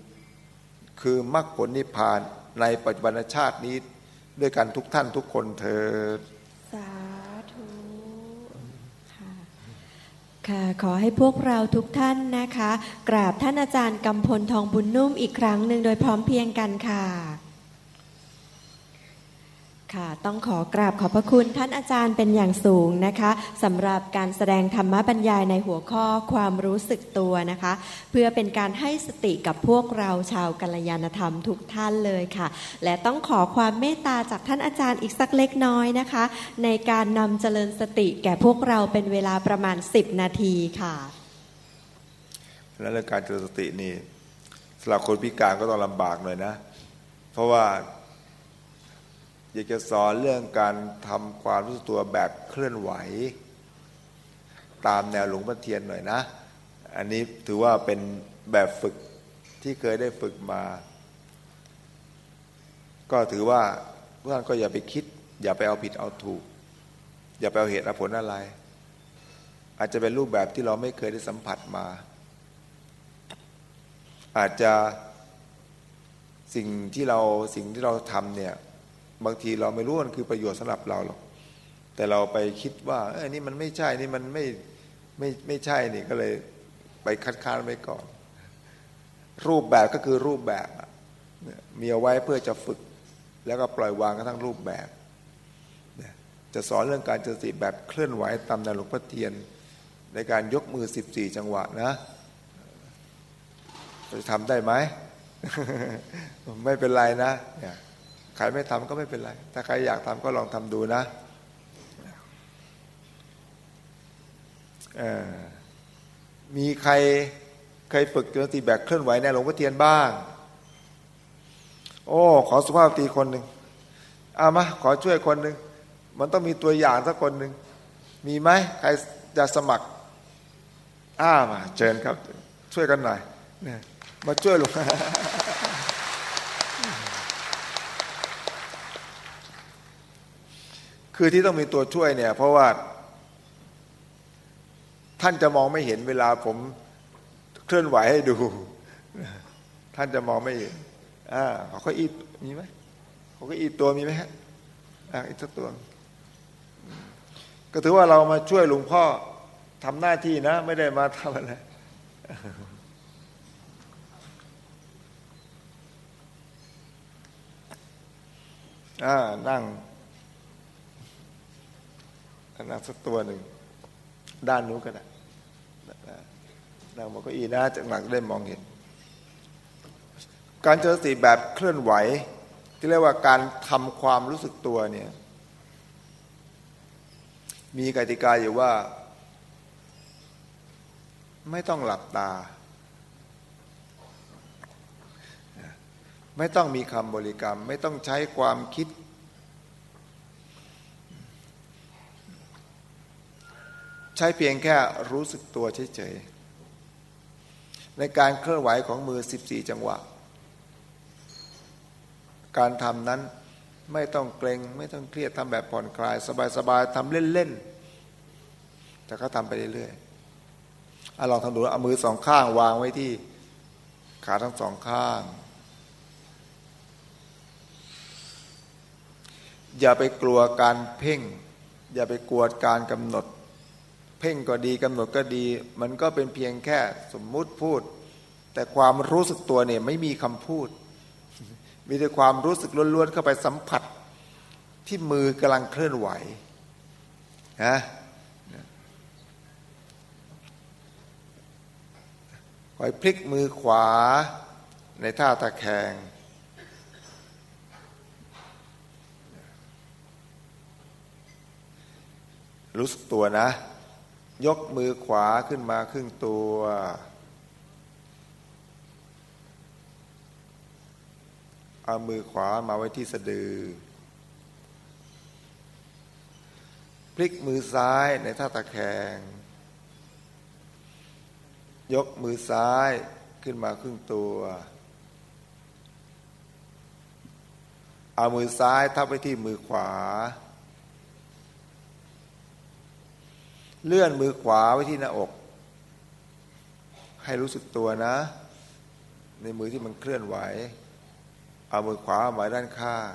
คือมรรคผลนิพพานในปัจจุบันชาตินี้ ด้วยกันทุกท่านทุกคนเถิดสาธุค่ะค่ะขอให้พวกเราทุกท่านนะคะ กราบท่านอาจารย์กำพลทองบุญนุ่มอีกครั้งหนึ่งโดยพร้อมเพียงกันค่ะ ค่ะต้องขอกราบขอบพระคุณท่านอาจารย์เป็นอย่างสูงนะคะสำหรับการแสดงธรรมบรรยายในหัวข้อความรู้สึกตัวนะคะ เพื่อเป็นการให้สติกับพวกเราชาวกัลยาณธรรมทุกท่านเลยค่ะ และต้องขอความเมตตาจากท่านอาจารย์อีกสักเล็กน้อยนะคะ ในการนำเจริญสติแก่พวกเราเป็นเวลาประมาณ 10 นาทีค่ะแล้วเรื่องการเจริญสตินี่สำหรับคนพิการก็ต้องลำบากหน่อยนะ เพราะว่า อยากจะสอนเรื่องการทำความรู้สึกตัวแบบเคลื่อนไหว ตามแนวหลวงพ่อเทียนหน่อยนะ อันนี้ถือว่าเป็นแบบฝึกที่เคยได้ฝึกมา ก็ถือว่าทุกท่านก็อย่าไปคิด อย่าไปเอาผิดเอาถูก อย่าไปเอาเหตุเอาผลอะไร อาจจะเป็นรูปแบบที่เราไม่เคยได้สัมผัสมา อาจจะสิ่งที่เราสิ่งที่เราทำเนี่ย บางทีเราไม่รู้มันคือประโยชน์สำหรับเราหรอกแต่เราไปคิดว่าเอ้ยนี่มันไม่ใช่นี่มันไม่ไม่ไม่ใช่นี่ก็เลยไปคัดค้านไว้ก่อน รูปแบบก็คือรูปแบบมีเอาไว้เพื่อจะฝึก แล้วก็ปล่อยวางกระทั่งรูปแบบจะสอนเรื่องการเจริญแบบเคลื่อนไหวตามแนวหลวงพ่อเทียน ในการยกมือสิบสี่จังหวะนะจะทำได้ไหม ไม่เป็นไรนะเนี่ย ใครไม่ทำก็ไม่เป็นไร ถ้าใครอยากทำก็ลองทำดูนะมีใครเคยฝึกดนตรีแบบเคลื่อนไหวในหลวงพ่อเทียนบ้าง โอ้ ขอสุภาพตีคนหนึ่งเอามาขอช่วยคนหนึ่งมันต้องมีตัวอย่างสักคนหนึ่งมีไหมใครจะสมัครอ้ามาเชิญครับ ช่วยกันหน่อยเนี่ยมาช่วยลูก คือที่ต้องมีตัวช่วยเนี่ย เพราะว่า ท่านจะมองไม่เห็นเวลาผมเคลื่อนไหวให้ดู ท่านจะมองไม่เห็นอ่าเขาก็อีมีไหมเขาก็อีตัวมีไหมฮะอ่าอีกสักตัว ก็ถือว่าเรามาช่วยหลวงพ่อทำหน้าที่นะ ไม่ได้มาทำอะไรอ่านั่ง นั่งสักตัวหนึ่ง ด้านนู้นก็ได้นั่งบนเก้าอี้นะจากหลังได้มองเห็น การเจริญสติแบบเคลื่อนไหว ที่เรียกว่าการทำความรู้สึกตัวเนี่ย มีกติกาอยู่ว่า ไม่ต้องหลับตา ไม่ต้องมีคำบริกรรม ไม่ต้องใช้ความคิด ใช้เพียงแค่รู้สึกตัวเฉยๆ ในการเคลื่อนไหวของมือ 14 จังหวะ การทำนั้นไม่ต้องเกรงไม่ต้องเครียดทำแบบผ่อนคลาย สบายๆทำเล่นๆ แต่ก็ทำไปเรื่อยๆอลองทำดูเอามือสองข้างวางไว้ที่ขาทั้งสองข้าง อย่าไปกลัวการเพ่ง อย่าไปกลัวการกำหนด พ่งก็ดีกำหนดก็ดี มันก็เป็นเพียงแค่สมมุติพูด แต่ความรู้สึกตัวเนี่ยไม่มีคำพูด มีแต่ความรู้สึกล้วนๆเข้าไปสัมผัส ที่มือกำลังเคลื่อนไหวนะคอยพลิกมือขวาในท่าตะแคงรู้สึกตัวนะ ยกมือขวาขึ้นมาครึ่งตัว เอามือขวามาไว้ที่สะดือ พลิกมือซ้ายในท่าตะแคง ยกมือซ้ายขึ้นมาครึ่งตัว เอามือซ้ายทับไปที่มือขวา เลื่อนมือขวาไว้ที่หน้าอก ให้รู้สึกตัวนะ ในมือที่มันเคลื่อนไหว เอามือขวาไว้ด้านข้าง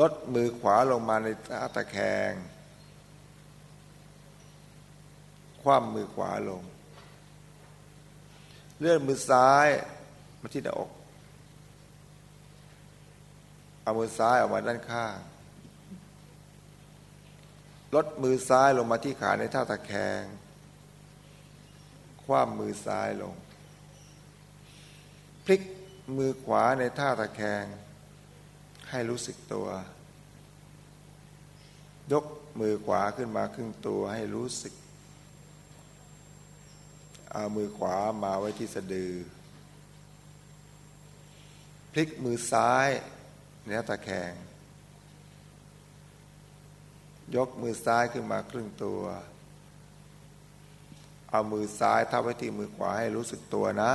ลดมือขวาลงมาในท่าตะแคง คว่ำมือขวาลง เลื่อนมือซ้ายมาที่หน้าอก เอามือซ้ายออกมาด้านข้าง ลดมือซ้ายลงมาที่ขาในท่าตะแคง คว่ำมือซ้ายลง พลิกมือขวาในท่าตะแคง ให้รู้สึกตัว ยกมือขวาขึ้นมาครึ่งตัวให้รู้สึก เอามือขวามาไว้ที่สะดือ พลิกมือซ้ายในท่าตะแคง ยกมือซ้ายขึ้นมาครึ่งตัว เอามือซ้ายทับไว้ที่มือขวาให้รู้สึกตัวนะ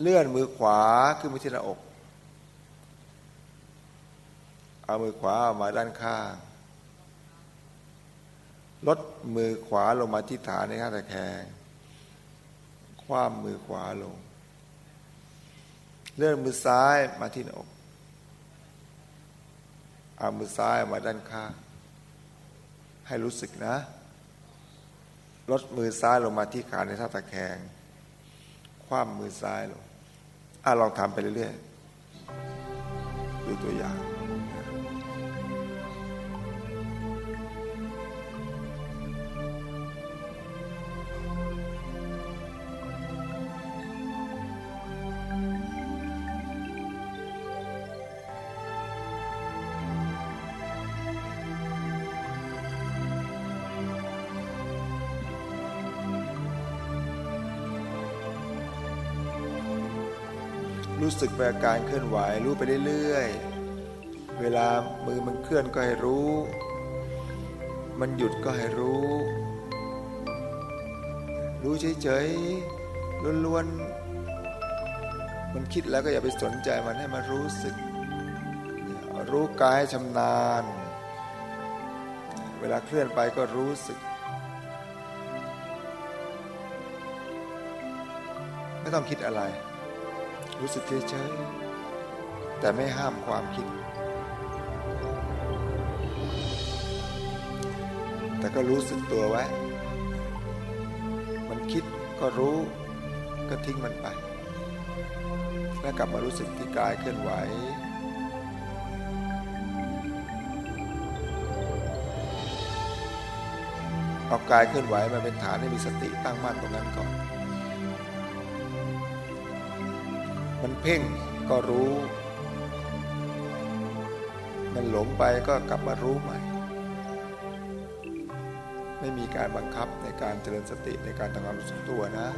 เลื่อนมือขวาขึ้นไปที่หน้าอก เอามือขวาออกมาด้านข้าง ลดมือขวาลงมาที่ฐานในข้างตะแคง คว้ามือขวาลง เลื่อนมือซ้ายมาที่หน้าอก เอามือซ้ายมาด้านข้าง ให้รู้สึกนะ ลดมือซ้ายลงมาที่ขาในท่าตะแคง คว่ำมือซ้ายลงอะลองทำไปเรื่อยๆดูตัวอย่าง รู้สึกไปอาการเคลื่อนไหวรู้ไปเรื่อยๆ เวลามือมันเคลื่อนก็ให้รู้ มันหยุดก็ให้รู้ รู้เฉยๆล้วนๆ มันคิดแล้วก็อย่าไปสนใจมันให้มันรู้สึก รู้กายชำนาญ เวลาเคลื่อนไปก็รู้สึกไม่ต้องคิดอะไร รู้สึกเฉยๆแต่ไม่ห้ามความคิด แต่ก็รู้สึกตัวไว้ มันคิดก็รู้ก็ทิ้งมันไป แล้วกลับมารู้สึกที่กายเคลื่อนไหวเอากายเคลื่อนไหวมาเป็นฐานให้มีสติตั้งมั่นตรงนั้นก่อน เพ่งก็รู้ มันหลงไปก็กลับมารู้ใหม่ ไม่มีการบังคับในการเจริญสติในการทำงามรู้สึกตัวนะ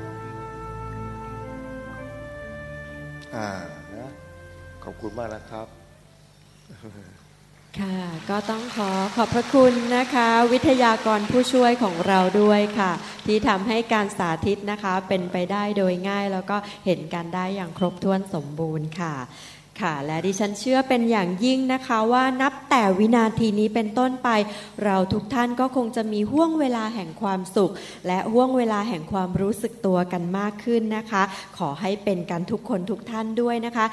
อ่านะ ขอบคุณมากนะครับ ค่ะ ก็ต้องขอขอบพระคุณนะคะ วิทยากรผู้ช่วยของเราด้วยค่ะ ที่ทำให้การสาธิตนะคะเป็นไปได้โดยง่าย แล้วก็เห็นการได้อย่างครบถ้วนสมบูรณ์ค่ะค่ะและดิฉันเชื่อเป็นอย่างยิ่งนะคะว่านับแต่วินาทีนี้เป็นต้นไป เราทุกท่านก็คงจะมีห่วงเวลาแห่งความสุข และห่วงเวลาแห่งความรู้สึกตัวกันมากขึ้นนะคะ ขอให้เป็นกันทุกคนทุกท่านด้วยนะคะ